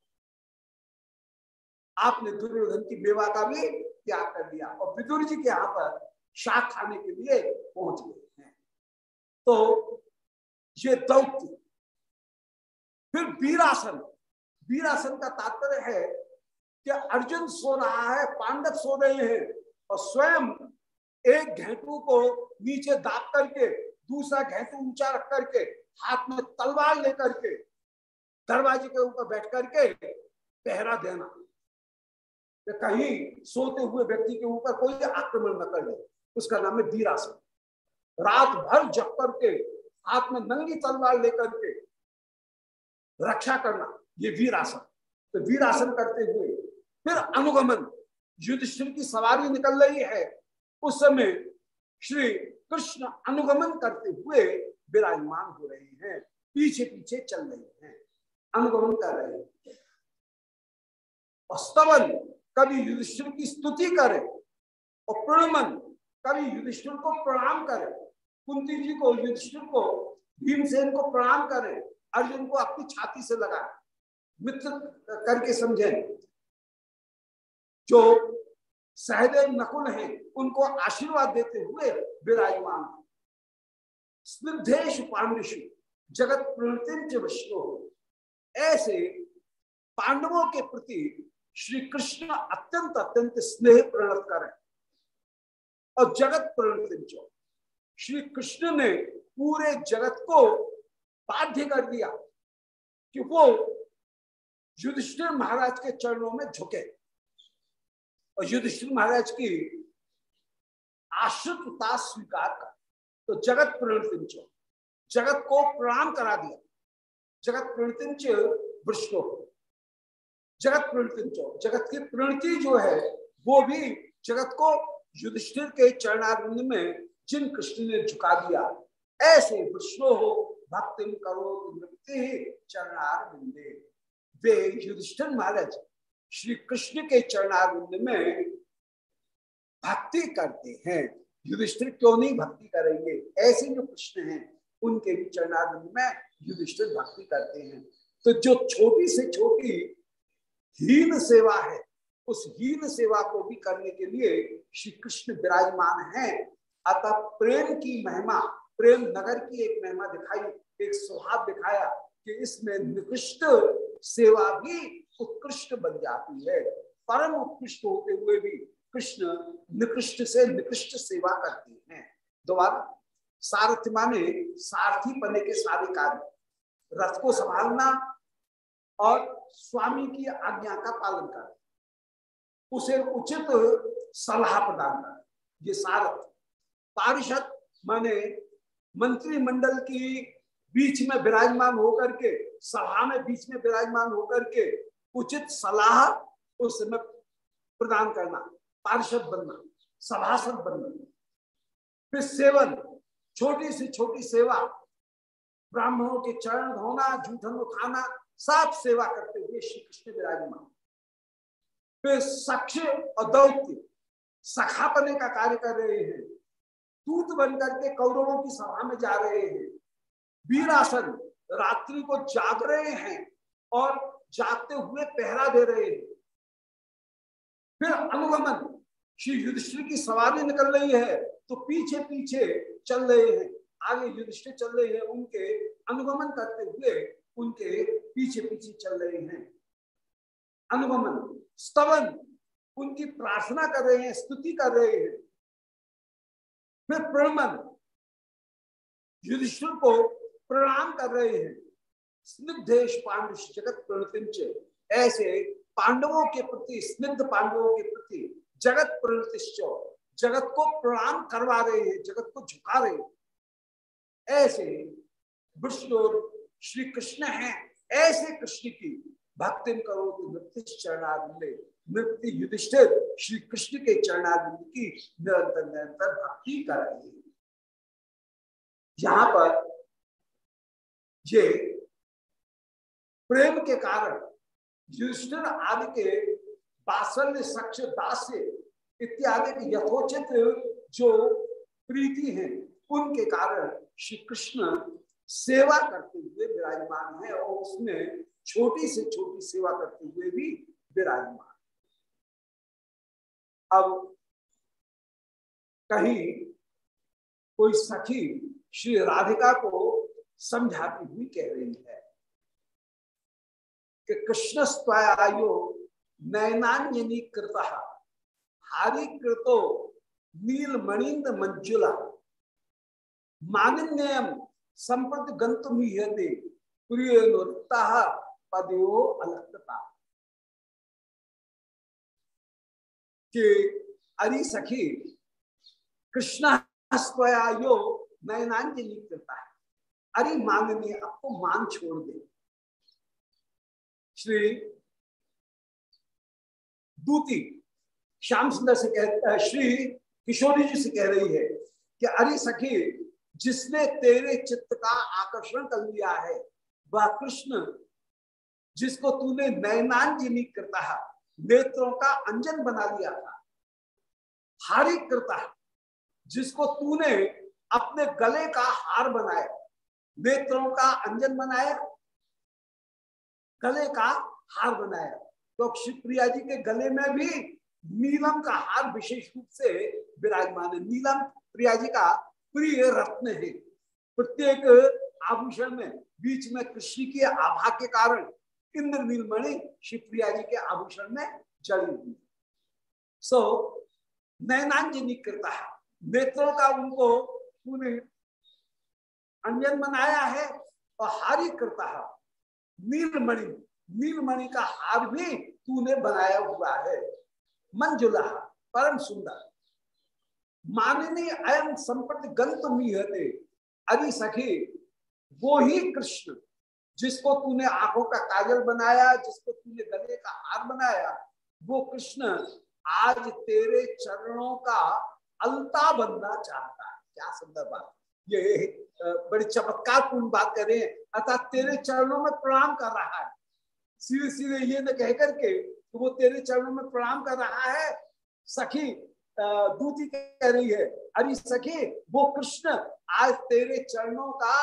आपने दुर्योधन की मेवा का भी त्याग कर दिया और विदुर जी के यहाँ पर शाक खाने के लिए पहुँच गए हैं। तो ये दौत्य, फिर वीरासन वीरासन का तात्पर्य है कि अर्जुन सो रहा है? पांडव सो रहे हैं। और स्वयं एक घेटू को नीचे दाप करके, दूसरा घेटू ऊँचा रख करके, हाथ में तलवार लेकर के, दरवाजे के ऊपर बैठ करके पहरा देना। कि कहीं सोते हुए व्यक्ति के ऊपर कोई आक्रमण न कर ले। उसका नाम है वीरासन रात भर जप करके, हाथ में नंगी तलवार लेकर के रक्षा करना, ये वीरासन तो वीरासन करते हुए फिर अनुगमन। युधिष्ठिर की सवारी निकल रही है। उस समय श्री कृष्ण अनुगमन करते हुए विराजमान हो रहे हैं। पीछे पीछे चल रहे हैं। अनुगमन कर रहे हैं। कभी युधिष्ठिर की स्तुति करे और प्रणमन कभी युधिष्ठिर को प्रणाम करे। कुंती जी को, युधिष्ठिर को, भीमसेन को प्रणाम करे। अर्जुन को अपनी छाती से लगाए। मित्र करके समझे। जो सहदेव नकुल हैं, उनको आशीर्वाद देते हुए विराजमान स्निग्धेश पांडुषु, जगत प्रणति विष्णु ऐसे पांडवों के प्रति श्री कृष्ण अत्यंत अत्यंत स्नेह प्रणत करें। और जगत प्रणति श्री कृष्ण ने पूरे जगत को बाध्य कर दिया कि वो युधिष्ठिर महाराज के चरणों में झुके। और युधिष्ठिर महाराज की आश्रितता स्वीकार कर तो जगत प्रणतिंच जगत को प्रणाम करा दिया। जगत प्रणतिंच विष्णु जगत प्रणतिंच जगत की प्रणति जो है, वो भी जगत को युधिष्ठिर के चरणारिंद में जिन कृष्ण ने झुका दिया, ऐसे विष्णु हो, भक्ति करो चरणार बिंदे वे युधिष्ठिर महाराज श्री कृष्ण के चरणारिंद में भक्ति करते हैं। युधिष्ठिर क्यों नहीं भक्ति करेंगे? ऐसे जो कृष्ण हैं, उनके भी चरणारुंद में युधिष्ठिर भक्ति करते हैं। तो जो छोटी से छोटी हीन सेवा है, उस हीन सेवा को भी करने के लिए श्री कृष्ण विराजमान है। अतः प्रेम की महिमा, प्रेम नगर की एक महिमा दिखाई, एक स्वभाव दिखाया कि इसमें निकृष्ट सेवा भी उत्कृष्ट बन जाती है। परम उत्कृष्ट होते हुए भी कृष्ण निकृष्ट से निकृष्ट सेवा करते हैं। दोबारा सारथी माने सारथी बने के सारे कार्य, रथ को संभालना और स्वामी की आज्ञा का पालन करना, उसे उचित सलाह प्रदान करना, ये सारथ। पारिषद माने मंत्रिमंडल की बीच में विराजमान होकर के, सभा में बीच में विराजमान होकर के उचित सलाह उस समय प्रदान करना, पार्षद बनना, सभासद बनना। फिर सेवन, छोटी से छोटी सेवा, ब्राह्मणों के चरण धोना, जूठन खाना सब सेवा करते हुए श्री कृष्ण विराजमान। फिर सक्ष और दौत्य, सखापने का कार्य कर रहे हैं। दूत बन करके कौरवों की सभा में जा रहे हैं। वीरासन, रात्रि को जाग रहे हैं और जागते हुए पहरा दे रहे हैं। फिर अनुगमन, श्री युधिष्ठिर की सवारी निकल रही है तो पीछे पीछे चल रहे हैं। आगे युधिष्ठिर चल रहे हैं, उनके अनुगमन करते हुए उनके पीछे पीछे चल रहे हैं। अनुगमन, स्तवन, उनकी प्रार्थना कर रहे हैं, स्तुति कर रहे हैं। फिर प्रणमन, युधिष्ठिर को प्रणाम कर रहे हैं। स्निग्धेश जगत प्रणतिम ऐसे पांडवों के प्रति, स्निग्ध पांडवों के प्रति जगत प्रणतिश्च जगत को प्रणाम करवा रहे हैं, जगत को झुका रहे हैं। ऐसे विष्णु श्री कृष्ण है, ऐसे कृष्ण की भक्ति करो तो नृत्य चरणारिंदे नृत्य युधिष्ठिर श्री कृष्ण के चरणारिंद की निरंतर निरंतर भक्ति कर रहे हैं। यहाँ पर ये प्रेम के कारण युधिष्ठिर आदि के बासल्य सक्ष दास्य इत्यादि के यथोचित जो प्रीति है, उनके कारण श्री कृष्ण सेवा करते हुए विराजमान है और उसमें छोटी से छोटी सेवा करते हुए भी विराजमान अब कहीं कोई सखी श्री राधिका को समझाती हुई कह रही है कि कृष्ण स्वयो नैनान्यनी कृत हारी कृतो नीलमणिंद मंजुला मानिन्यम संप्रति गंतुमीहते प्रिय पदयो अलक्तता। कि अरि सखी कृष्ण स्वयो नयनांजलि करता है अरे माननीय आपको मान छोड़ दे। श्री दूती श्याम सुंदर से कह श्री किशोरी जी से कह रही है कि, अरे सखी, जिसने तेरे चित्त का आकर्षण कर लिया है, वह कृष्ण, जिसको तूने नयनांजनी करता है, नेत्रों का अंजन बना लिया था, हारी करता है, जिसको तूने अपने गले का हार बनाया, नेत्रों का अंजन बनाया गले का हार बनाया। तो शिवप्रिया जी के गले में भी नीलम का हार विशेष रूप से विराजमान है। नीलम प्रिया जी का प्रिय रत्न है। प्रत्येक आभूषण में, बीच में कृष्ण की आभा के कारण इंद्र नीलमणि शिवप्रिया जी के आभूषण में जड़ी हुई सो नयनांजनी करता है। नेत्रों का उनको तूने अंजन बनाया है और हारी करता है। नीलमणि नीलमणि का हार भी तूने बनाया हुआ है। मंजुला, परम सुंदर। माननी अयम संप्रति गंत मीहते। अरे सखी, वो ही कृष्ण, जिसको तूने आँखों का काजल बनाया, जिसको तूने गले का हार बनाया, वो कृष्ण आज तेरे चरणों का अलता बनना चाहता है। क्या सुंदर बात। ये बड़ी चमत्कार पूर्ण बात कर रहे हैं। अर्थात तेरे चरणों में प्रणाम कर रहा है। सीधे सीधे ये न कह करके तो वो तेरे चरणों में प्रणाम कर रहा है। सखी दूती कह रही है, अरे सखी, वो कृष्ण आज तेरे चरणों का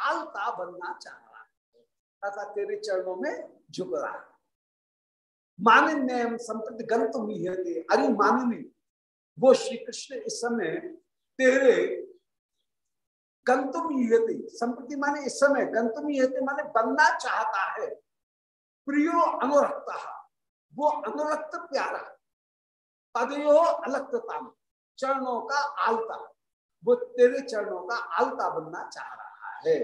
आलता बनना चाह रहा है। अर्थात तेरे चरणों में झुक रहा है। मानिन्य संप्रति गंत हुई है अरे मानिनी, वो श्री कृष्ण इस समय तेरे गंतुम युति संप्रति माने इस समय गंतुम युति माने बनना चाहता है। प्रियो अनुरक्त, वो अनुरक्त प्यारा, पदयो अलक्तता चरणों का आलता, वो तेरे चरणों का आलता बनना चाह रहा है।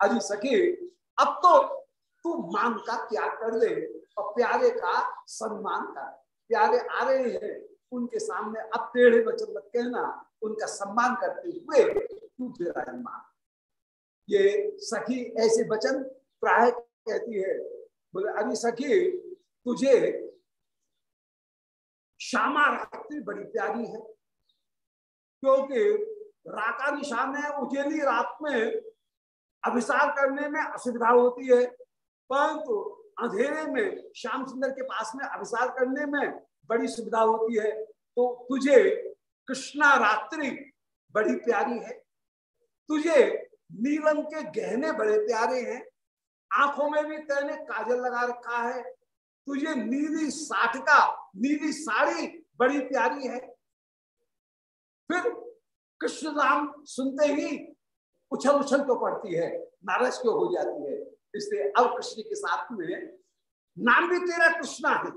अजी सखी, अब तो तू मान का त्याग कर दे, और प्यारे का सम्मान कर, प्यारे आ रहे हैं। उनके सामने अब टेढ़े वचन मत कहना, उनका सम्मान करते हुए तू विराजमान ये सखी ऐसे वचन प्राय कहती है। बोले अरे सखी, तुझे श्यामा रात्रि बड़ी प्यारी है, क्योंकि राका निशान है, उजेली रात में अभिसार करने में असुविधा होती है, परंतु अंधेरे में, श्याम सुंदर के पास में अभिसार करने में बड़ी सुविधा होती है तो तुझे कृष्णा रात्रि बड़ी प्यारी है। तुझे नीलम के गहने बड़े प्यारे हैं, आँखों में भी तेने काजल लगा रखा है। तुझे नीली साठका नीली साड़ी बड़ी प्यारी है। फिर कृष्ण राम सुनते ही उछल उछल तो पड़ती है, नाराज़ क्यों हो जाती है? इसलिए अब कृष्ण के साथ में नाम भी तेरा कृष्णा है।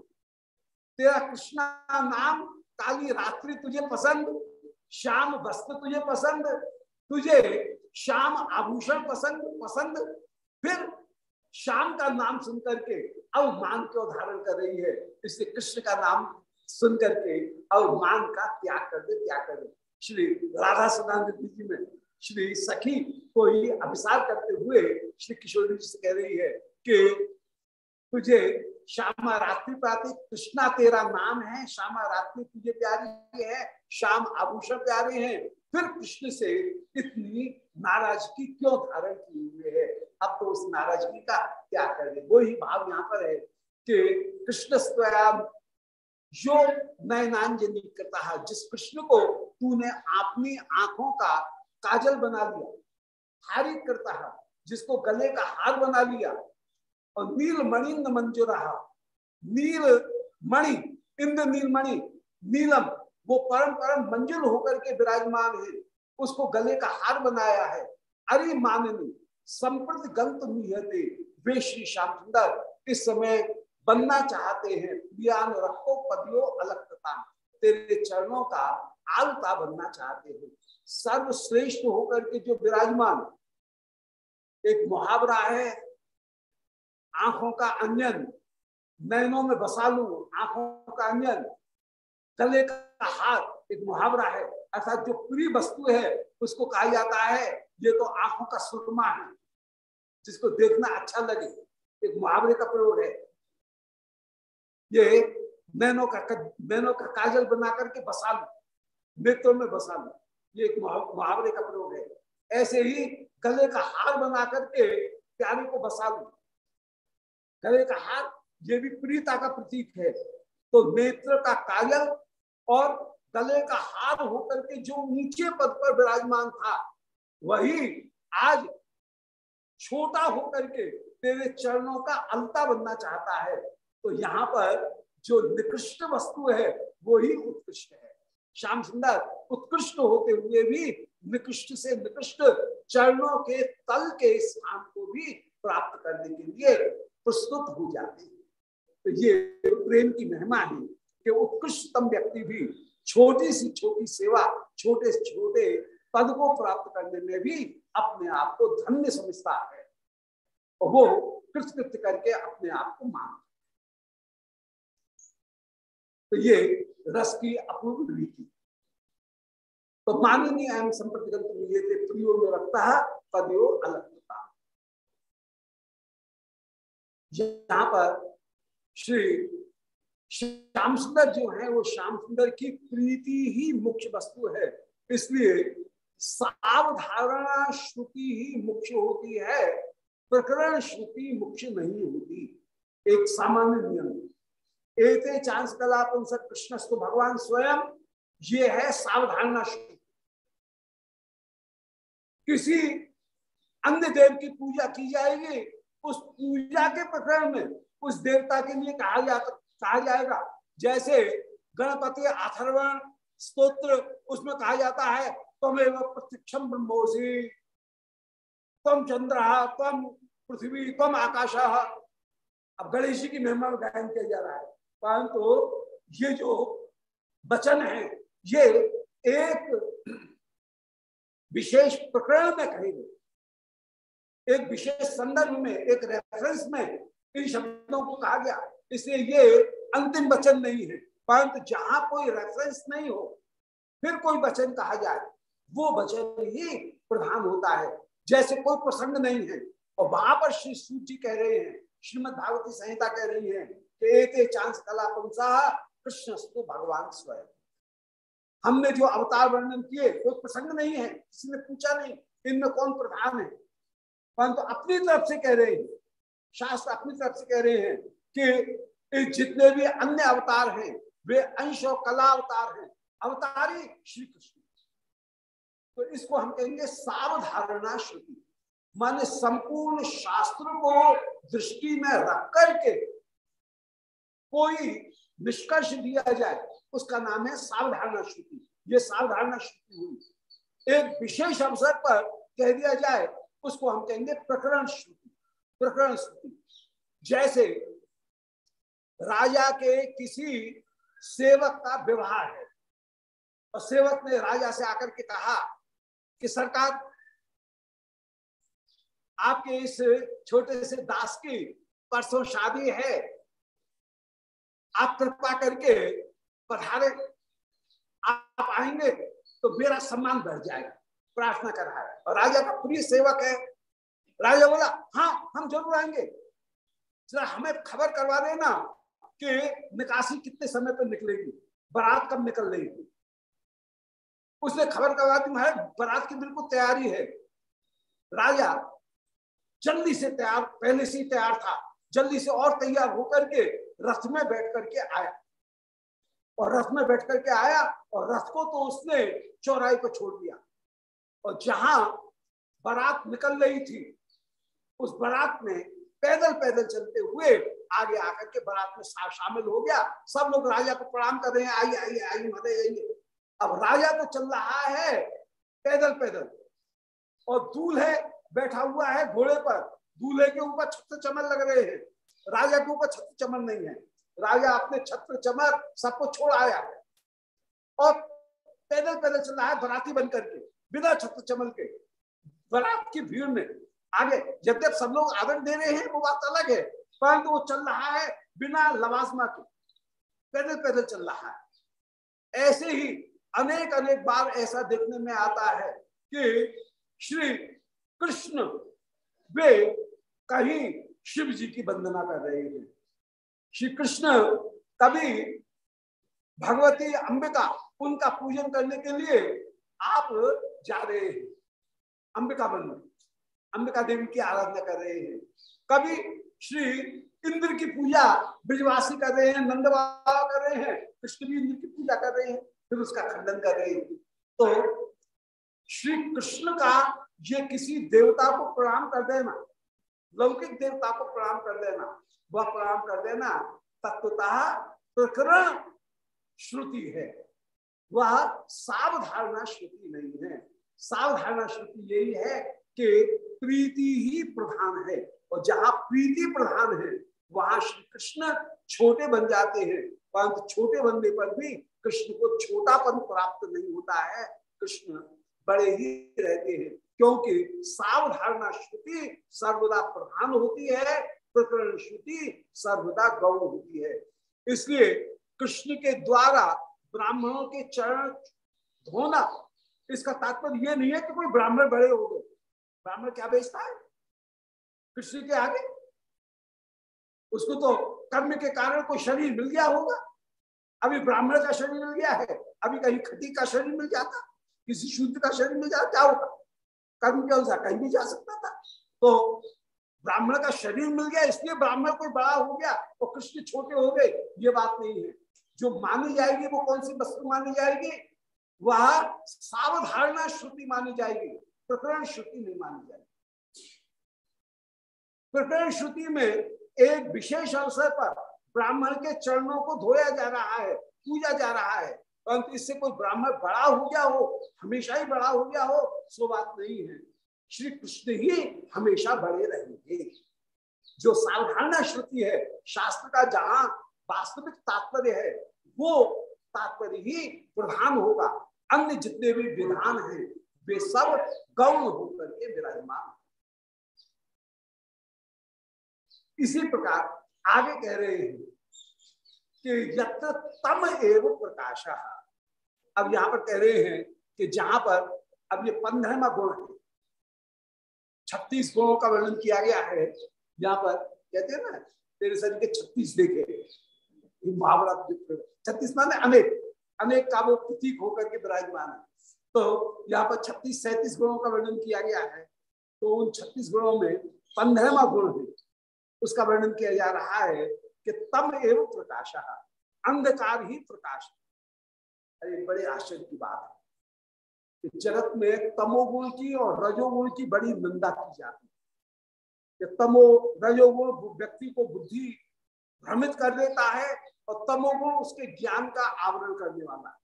तेरा कृष्णा नाम काली रात्रि तुझे पसंद, श्याम वस्त्र तुझे पसंद, तुझे श्याम आभूषण पसंद पसंद। फिर श्याम का नाम सुन करके अब मान क्यों धारण कर रही है? इसलिए कृष्ण का नाम सुन करके अब मान का त्याग कर दे, त्याग कर दे। श्री राधा सदानंद जी में श्री सखी को ही अभिसार करते हुए श्री किशोर जी से कह रही है कि तुझे श्यामा रात्रि प्राति, कृष्णा तेरा नाम है, श्यामा रात्रि तुझे प्यारी है, श्याम आभूषण प्यारे हैं। फिर कृष्ण से इतनी नाराज़गी क्यों धारण की हुई है? अब तो उस नाराज़गी का क्या कर? वो ही भाव यहाँ पर है कि कृष्ण स्वयं जो नयनांजनी करता है, जिस कृष्ण को तूने अपनी आँखों का काजल बना लिया, हारी करता है, जिसको गले का हार बना लिया और नील मणि रहा नील मणि इंद्र नील मणि नीलम वो परम परम मंजुल होकर के विराजमान है उसको गले का हार बनाया है अरे माननी संप्रत गंत निहते वे श्री श्याम सुंदर इस समय बनना चाहते हैं प्रियान रखो पदियो अलगता तेरे चरणों का आलता बनना चाहते हैं सर्वश्रेष्ठ होकर के जो विराजमान एक मुहावरा है आँखों का अंजन, नयनों में बसा लू आँखों का अंजन। गले का हाथ एक मुहावरा है, अर्थात जो पूरी वस्तु है, उसको कहा जाता है, ये तो आँखों का सुरमा है, जिसको देखना अच्छा लगे, एक मुहावरे का प्रयोग है। ये नैनो का नैनो का काजल बना करके बसा लू, नेत्रों में बसा लू, ये एक मुहावरे का प्रयोग है। ऐसे ही गले का हार बना करके प्यारे को बसा लो गले का हाथ ये भी प्रियता का प्रतीक है। तो नेत्र का काजल और गले का हार होकर के जो नीचे पद पर विराजमान था, वही आज छोटा होकर के तेरे चरणों का अलता बनना चाहता है। तो यहाँ पर जो निकृष्ट वस्तु है वो ही उत्कृष्ट है। श्याम सुंदर, उत्कृष्ट होते हुए भी निकृष्ट से निकृष्ट चरणों के तल के स्थान को भी प्राप्त करने के लिए प्रस्तुत हो जाते हैं। तो ये प्रेम की महिमा है कि उत्कृष्टतम व्यक्ति भी छोटी सी छोटी सेवा, छोटे से छोटे पद को प्राप्त करने में भी अपने आप को धन्य समझता है। और वो कृतकृत्य करके अपने आप को मानता तो ये रस की अपूर्व रीति। तो माननीय थे, प्रियो में रखता है पदयो अलगता यहाँ पर श्री श्याम सुंदर जो है, वो श्याम सुंदर की प्रीति ही मुख्य वस्तु है। इसलिए सावधारणा श्रुति ही मुख्य होती है। प्रकरण श्रुति मुख्य नहीं होती। एक सामान्य नियम। एते चांस कला कृष्ण भगवान स्वयं, ये है सावधारणा श्रुति। किसी अन्य देव की पूजा की जाएगी उस पूजा के प्रकरण में, उस देवता के लिए कहा जा, कहा जाएगा। जैसे गणपति अथर्वण स्तोत्र उसमें कहा जाता है तमेव प्रत्यक्षम ब्रह्मोसी तम चंद्र तम पृथ्वी तम आकाश। अब गणेश जी की महिमा में गायन किया जा रहा है। परंतु तो ये जो वचन है, ये एक विशेष प्रकरण में कहेंगे एक विशेष संदर्भ में, एक रेफरेंस में इन शब्दों को कहा गया। इसलिए ये अंतिम वचन नहीं है। परंतु जहाँ कोई रेफरेंस नहीं हो, फिर कोई वचन कहा जाए, वो वचन ही प्रधान होता है। जैसे कोई प्रसंग नहीं है और वहाँ पर श्री सूची कह रहे हैं, श्रीमद भागवती संहिता कह रही है चांस कला कृष्ण भगवान स्वयं। हमने जो अवतार वर्णन किए, कोई प्रसंग नहीं है, किसी ने पूछा नहीं, इनमें कौन प्रधान है? परंतु अपनी तरफ़ से कह रहे हैं, शास्त्र अपनी तरफ़ से कह रहे हैं कि जितने भी अन्य अवतार हैं, वे अंश और कला अवतार हैं, अवतारी श्री कृष्ण तो इसको हम कहेंगे सावधारणा श्रुति। माने संपूर्ण शास्त्र को दृष्टि में रख करके कोई निष्कर्ष दिया जाए, उसका नाम है सावधारणा श्रुति। ये सावधारणा श्रुति हुई। एक विशेष अवसर पर कह दिया जाए उसको हम कहेंगे प्रकरण श्रुति प्रकरण श्रुति। जैसे राजा के किसी सेवक का व्यवहार है और सेवक ने राजा से आकर के कहा कि सरकार, आपके इस छोटे से दास की परसों शादी है, आप कृपा करके पधारे, आप आएँगे तो मेरा सम्मान बढ़ जाएगा। प्रार्थना कर रहा है। और राजा का प्रिय सेवक है। राजा बोला हाँ हम ज़रूर आएँगे। जरा हमें खबर करवा देना कि निकासी कितने समय पर निकलेगी। बारात कब निकल रही थी उसने खबर करवा दी महाराज बारात की बिल्कुल तैयारी है। राजा जल्दी से तैयार, पहले से ही तैयार था। जल्दी से और तैयार होकर के रथ में बैठ करके आया। और रथ में बैठ करके आया और रथ को तो उसने चौराई पर छोड़ दिया। और जहाँ बारात निकल रही थी, उस बारात में पैदल पैदल चलते हुए आगे आकर के बारात में शामिल हो गया। सब लोग राजा को प्रणाम कर रहे हैं, आइए आइए आइए मदे आइए। अब राजा तो चल रहा है पैदल पैदल। और दूल्हे बैठा हुआ है घोड़े पर। दूल्हे के ऊपर छत्र चमन लग रहे हैं। राजा के ऊपर छत्र चमन नहीं है। राजा अपने छत्र चमन सबको छोड़ आया है। और पैदल पैदल चल रहा है बराती बन करके। बिना छत्र चमल के। बरात की भीड़ में, आगे, जब जब सब लोग आदर दे रहे हैं, वो बात अलग है। परंतु वो चल रहा है बिना लवाजमा के। पैदल पैदल चल रहा है। ऐसे ही अनेक अनेक बार ऐसा देखने में आता है कि श्री कृष्ण वे कहीं शिव जी की वंदना कर रहे हैं। श्री कृष्ण कभी भगवती अंबिका, उनका पूजन करने के लिए आप जा रहे हैं। अंबिका वंदन अंबिका देवी की आराधना कर रहे हैं। कभी श्री इंद्र की पूजा ब्रजवासी कर रहे हैं नंद कर रहे हैं, कृष्ण भी इंद्र की पूजा कर रहे हैं, फिर उसका खंडन कर रहे हैं। तो श्री कृष्ण का ये किसी देवता को प्रणाम कर देना, लौकिक देवता को प्रणाम कर देना, वह प्रणाम कर देना तत्वतः प्रकरण श्रुति है। वह सावधारणा श्रुति नहीं है। सावधारणा श्रुति यही है कि प्रीति ही प्रधान है। और जहाँ प्रीति प्रधान है, वहाँ श्री कृष्ण छोटे बन जाते हैं। परंतु छोटे बनने पर भी कृष्ण को छोटापन प्राप्त नहीं होता है। कृष्ण बड़े ही रहते हैं, क्योंकि सावधारणा श्रुति सर्वदा प्रधान होती है, प्रकरण श्रुति सर्वदा गौण होती है। इसलिए कृष्ण के द्वारा ब्राह्मणों के चरण धोना इसका तात्पर्य यह नहीं है कि कोई ब्राह्मण बड़े हो गए। ब्राह्मण क्या बेचता है? कृष्ण के आगे? उसको तो कर्म के कारण कोई शरीर मिल गया होगा। अभी ब्राह्मण का शरीर मिल गया है, अभी कहीं खटी का शरीर मिल जाता, किसी शुद्ध का शरीर मिल जाता, क्या होगा? कर्म के अनुसार कहीं भी जा सकता था। तो ब्राह्मण का शरीर मिल गया, इसलिए ब्राह्मण कोई बड़ा हो गया और कृष्ण छोटे हो गए, ये बात नहीं है। जो मानी जाएगी वो कौन सी वस्तु मानी जाएगी? वह सावधारणा श्रुति मानी जाएगी। प्रकरण श्रुति नहीं मानी जाएगी। प्रकरण श्रुति में एक विशेष अवसर पर ब्राह्मण के चरणों को धोया जा रहा है, पूजा जा रहा है। परंतु इससे कोई ब्राह्मण बड़ा हो गया हो, हमेशा ही बड़ा हो गया हो, सो बात नहीं है। श्री कृष्ण ही हमेशा बड़े रहेंगे। जो सावधारणा श्रुति है, शास्त्र का जहाँ वास्तविक तात्पर्य है, वो तात्पर्य ही प्रधान होगा। अन्य जितने भी विधान हैं, वे सब गौण होकर के विराजमान इसी प्रकार आगे कह रहे हैं कि यत्र तम एवं प्रकाश। अब यहाँ पर कह रहे हैं कि जहाँ पर अब ये पंद्रहवा गुण है, छत्तीस गुणों का वर्णन किया गया है, यहाँ पर कहते हैं ना, तेरे शरीर के छत्तीस देखे मुहावरा छत्तीस माने अनेक। अनेक का वो प्रतीक होकर के विराजमान है। तो यहाँ पर छत्तीस, सैतीस गुणों का वर्णन किया गया है। तो उन छत्तीस गुणों में पंद्रहवा गुण है। उसका वर्णन किया जा रहा है कि तम एवं प्रकाश, अंधकार ही प्रकाश अरे, बड़े आश्चर्य की बात है कि जगत में तमोगुण की और रजोगुण की बड़ी निंदा की जाती है। कि तमो रजोगुण व्यक्ति को बुद्धि भ्रमित कर देता है और तमोगुण उसके ज्ञान का आवरण करने वाला है।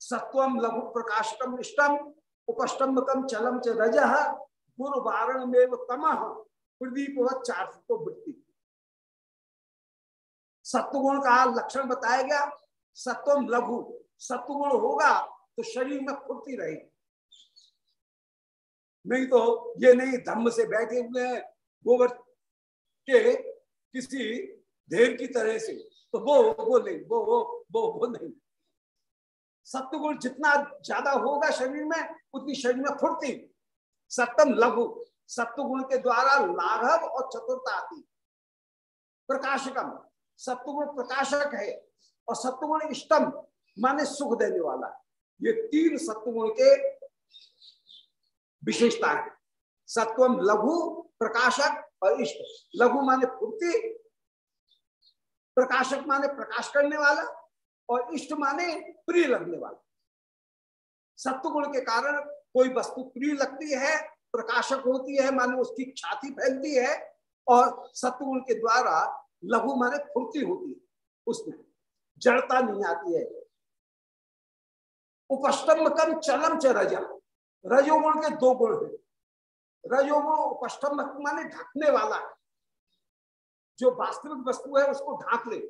सत्वम लघु प्रकाशकम इष्टम उपस्टम्भकम चलम च रज, गुरु वारण में तम प्रदीप चार तो वृत्ति सत्वगुण का लक्षण बताया गया, सत्वम लघु, सत्वगुण होगा तो शरीर में फुर्ती रहेगी। नहीं तो ये नहीं, धम्म से बैठे हुए हैं, गोबर के किसी ढेर की तरह से। तो वो वो नहीं, वो वो वो वो नहीं। सत्वगुण जितना ज़्यादा होगा शरीर में, उतनी शरीर में फुर्ती सत्यम लघु सत्य गुण के द्वारा लाघव और चतुरता आती। प्रकाशकम, सत्वगुण प्रकाशक है और सत्वगुण इष्टम, माने सुख देने वाला। ये तीन सत्वगुण के विशेषता है। सत्वम लघु, प्रकाशक और इष्ट लघु माने फुर्ती प्रकाशक माने प्रकाश करने वाला और इष्ट माने प्रिय लगने वाला। सत्व गुण के कारण कोई वस्तु प्रिय लगती है, प्रकाशक होती है, माने उसकी छाती फैलती है और सत्वगुण के द्वारा लघु माने फुर्ती होती है उसमें। जड़ता नहीं आती है। उपस्तंभ कम चलम च रजा रजोगुण के दो गुण है। रजोगुण उपस्तंभ माने ढकने वाला है। जो वास्तविक वस्तु है, उसको ढांक ले।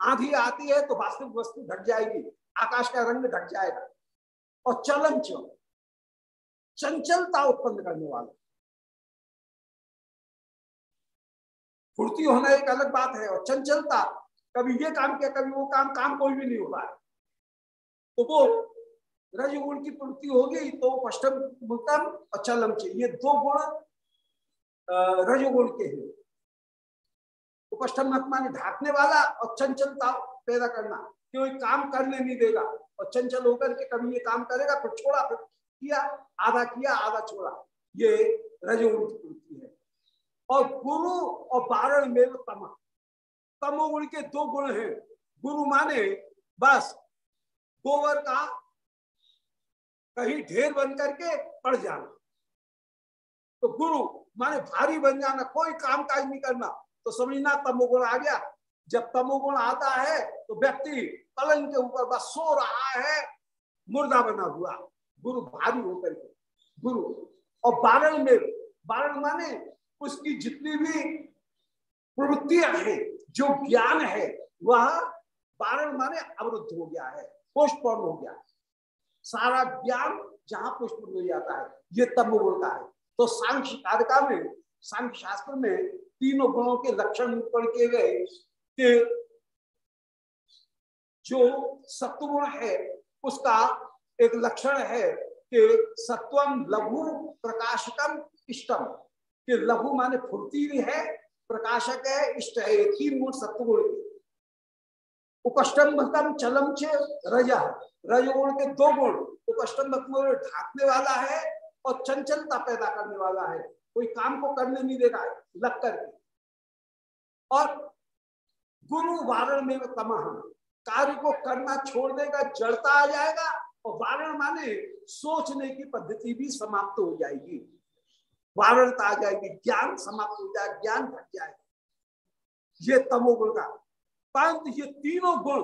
आंधी आती है तो वास्तविक वस्तु ढक जाएगी। आकाश का रंग ढक जाएगा। और चलन चल, चंचलता उत्पन्न करने वाला फुर्ती होना एक अलग बात है, और चंचलता, कभी ये काम किया, कभी वो काम काम कोई भी नहीं हो रहा है। तो वो रजगुण की पूर्ति होगी तो पष्टम उत्तम और चलम ये दो गुण रजगुण के हैं। उपष्टम माने ढाकने वाला और चंचलता पैदा करना। क्यों? काम करने नहीं देगा। और चंचल होकर के कभी ये काम करेगा, फिर छोड़ा, फिर किया, आधा किया, आधा छोड़ा। ये रजोगुण की पूर्ति है। और गुरु और बारण में तमा। तमोगुण के दो गुण हैं। गुरु माने बस गोबर का कहीं ढेर बन करके पड़ जाना। तो गुरु, माने भारी बन जाना, कोई काम काज नहीं करना। तो समझना तमोगुण आ गया। जब तमोगुण आता है तो व्यक्ति पलंग के ऊपर बस सो रहा है, मुर्दा बना हुआ। गुरु भारी होकर के। गुरु, और बारण में बारण माने उसकी जितनी भी प्रवृत्तियाँ हैं, जो ज्ञान है, वह बारण माने अवरुद्ध हो गया है, पोस्टपोन हो गया। सारा ज्ञान जहाँ पुष्प हो जाता है, ये तमोगुण का है। तो सांख्य कारिका में, सांख्य शास्त्र में तीनों गुणों के लक्षण पढ़ के गए कि जो सत्वगुण है, उसका एक लक्षण है कि सत्वम लघु प्रकाशकम इष्टम कि लघु माने फुर्तीली है, प्रकाशक है, इष्ट है तीन गुण सत्वगुण के। उपष्टम्भकम चलम च रज। रजगुण के दो गुण उपष्टम्भक ढाकने वाला है और चंचलता पैदा करने वाला है। कोई काम को करने नहीं देगा, लग करके और गुरु वारण में तमह कार्य को करना छोड़ देगा, जड़ता आ जाएगा और वारण माने सोचने की पद्धति भी समाप्त हो जाएगी। वारणता आ जाएगी, ज्ञान समाप्त हो जाएगा ज्ञान घट जाएगा ये तमोगुण का। परंतु ये तीनों गुण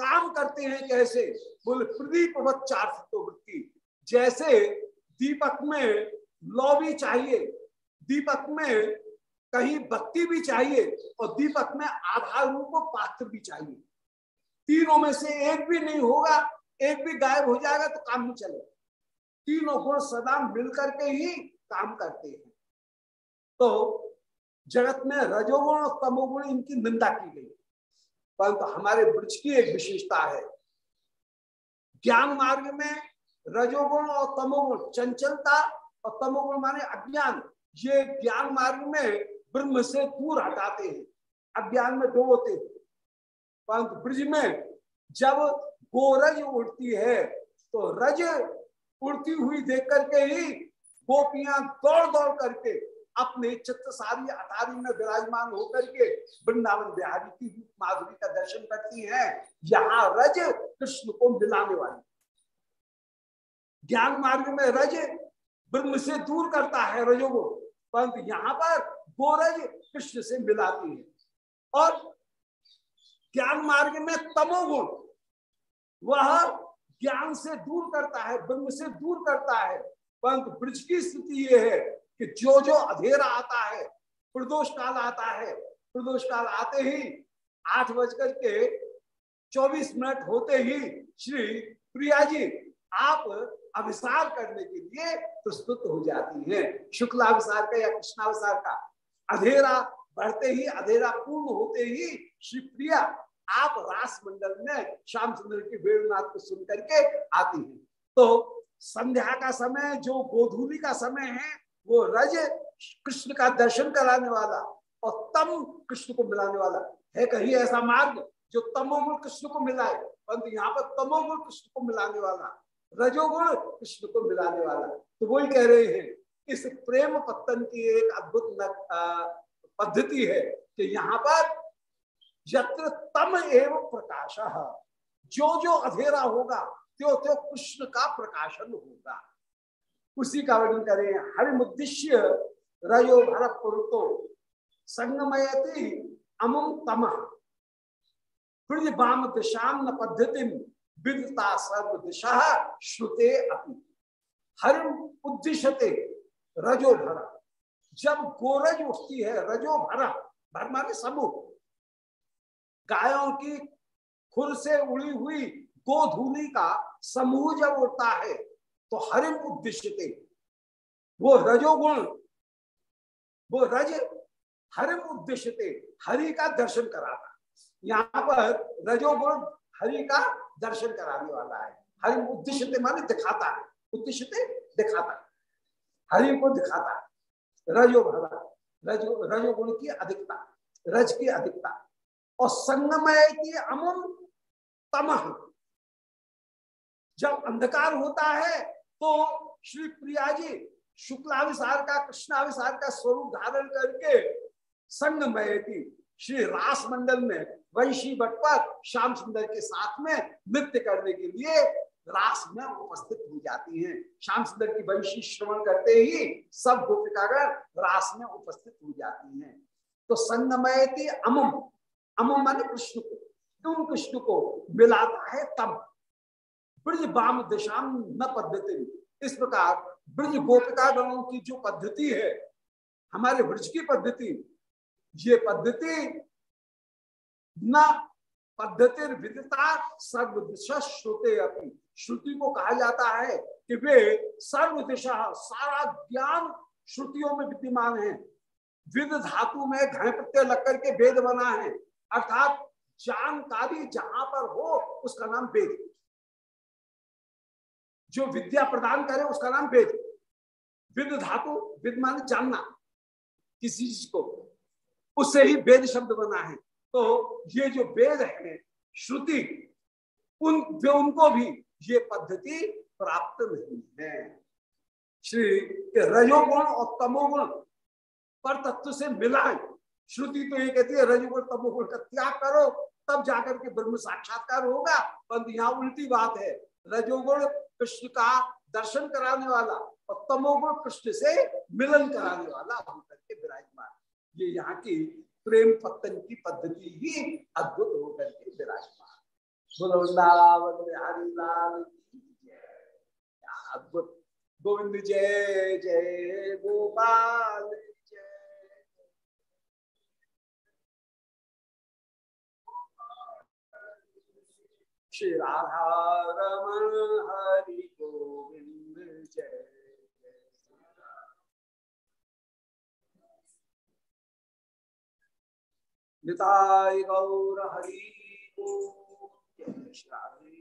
काम करते हैं कैसे? बोले, प्रदीप वृत्ति। जैसे दीपक में लौ भी चाहिए, दीपक में कहीं बत्ती भी चाहिए और दीपक में आधार रूप पात्र भी चाहिए। तीनों में से एक भी नहीं होगा, एक भी गायब हो जाएगा तो काम नहीं चलेगा। तीनों गुण सदा मिलकर के ही काम करते हैं। तो जगत में रजोगुण और तमोगुण इनकी निंदा की गई। परंतु हमारे वृक्ष की एक विशेषता है। ज्ञान मार्ग में रजोगुण और तमोगुण, चंचलता और तमोगुण माने अज्ञान, ये ज्ञान मार्ग में ब्रह्म से दूर हटाते हैं। अज्ञान में डोबोते हैं। परंतु ब्रज में जब गोरज उड़ती है तो रज उड़ती हुई देख करके ही गोपियाँ दौड़ दौड़ करके अपने चित्त सारी अटारी में विराजमान होकर के वृंदावन बिहारी की रूप माधुरी का दर्शन करती है। यहाँ रज कृष्ण को मिलाने वाली। ज्ञान मार्ग में रज ब्रह्म से दूर करता है रजोगुण परंतु यहाँ पर गोरज कृष्ण से मिलाती है। और ज्ञान मार्ग में तमोगुण वह ज्ञान से दूर करता है, ब्रह्म से दूर करता है, परंतु ब्रज की स्थिति यह है कि जो जो अधेरा आता है, प्रदोष काल आता है, प्रदोष काल आते ही आठ बजकर के चौबीस मिनट होते ही श्री प्रिया जी आप अभिसार करने के लिए प्रस्तुत हो जाती हैं। शुक्लाभिसार का या कृष्णाभिसार का। अधेरा बढ़ते ही, अधेरा पूर्ण होते ही श्री प्रिया आप रास मंडल में श्याम सुंदर के वेणुनाथ को सुन करके आती हैं। तो संध्या का समय, जो गोधूली का समय है वो रज कृष्ण का दर्शन कराने वाला और तम कृष्ण को मिलाने वाला। है कहीं ऐसा मार्ग जो तमोगुण कृष्ण को मिलाए? परंतु यहाँ पर तमोगुण कृष्ण को मिलाने वाला, रजोगुण कृष्ण को मिलाने वाला। तो वही कह रहे हैं, इस प्रेम पत्तन की एक अद्भुत पद्धति है कि यहाँ पर यत्र तम एवं प्रकाश। जो जो अधेरा होगा त्यो त्यो कृष्ण का प्रकाशन होगा। उसी का वर्णन करें हरिमुद्दिश्य रयो भर पुरुतो संगमयति अमुम तम। वाम दिशाम न पद्धति विदता सर्व दिशा श्रुते अपि। हरिम उद्दिश्यते रजो भर। जब गोरज उठती है, रजो भर भर माने समूह गायों की खुर से उड़ी हुई गोधूली का समूह जब उठता है तो हरिम उद्देश्य वो रजोगुण, वो रज हरिम उद्देश्य हरि का दर्शन कराता यहाँ पर रजोगुण हरि का दर्शन कराने वाला है। हरिम उद्देश्य माने दिखाता है। उद्देश्य दिखाता है। हरि को दिखाता है। रजो भरा रजो, रजोगुण की अधिकता, रज की अधिकता। और संगमय की अमुम तमह। जब अंधकार होता है तो श्री प्रिया जी शुक्लाविसार का, कृष्णाविसार का स्वरूप धारण करके संगमय की श्री रास मंडल में, वंशी भट्ट पर श्याम सुंदर के साथ में नृत्य करने के लिए रास में उपस्थित हो जाती हैं। श्याम सुंदर की वंशी श्रवण करते ही सब गोपिकागण रास में उपस्थित हो जाती हैं। तो संगमयती अमुम। अमुम मान कृष्ण को। उन कृष्ण को मिलाता है तब ब्रज बाम दिशा न पद्धति इस प्रकार ब्रज गोपिका गणों की जो पद्धति है, हमारे ब्रज की पद्धति, ये पद्धति न पद्धति विदिता सर्व दिशा श्रुते अपनी श्रुति को कहा जाता है कि वे सर्व दिशा सारा ज्ञान श्रुतियों में विद्यमान है। विद धातु में घय प्रत्यय लग करके वेद बना है। अर्थात जानकारी जहाँ पर हो, उसका नाम वेद। जो विद्या प्रदान करे, उसका नाम वेद। विद धातु, विद मान जानना, किसी चीज़ को। उससे ही वेद शब्द बना है। तो ये जो वेद है, श्रुति, उन उनको भी ये पद्धति प्राप्त नहीं है। श्री रजोगुण और तमोगुण पर तत्व से मिलाए श्रुति तो ये कहती है, रजोगुण, तमोगुण का त्याग करो, तब जाकर के ब्रह्म साक्षात्कार होगा। परंतु यहाँ उल्टी बात है रजोगुण कृष्ण का दर्शन कराने वाला और तमोगुण कृष्ण से मिलन कराने वाला होकर के विराजमान। ये यहाँ की प्रेम पतन की पद्धति ही अद्भुत होकर के विराजमान। अद्भुत। गोविंद जय जय, गोपाल। श्री राधा रमन हरि गोविंद जय निताय गौर हरि जय श्री राधे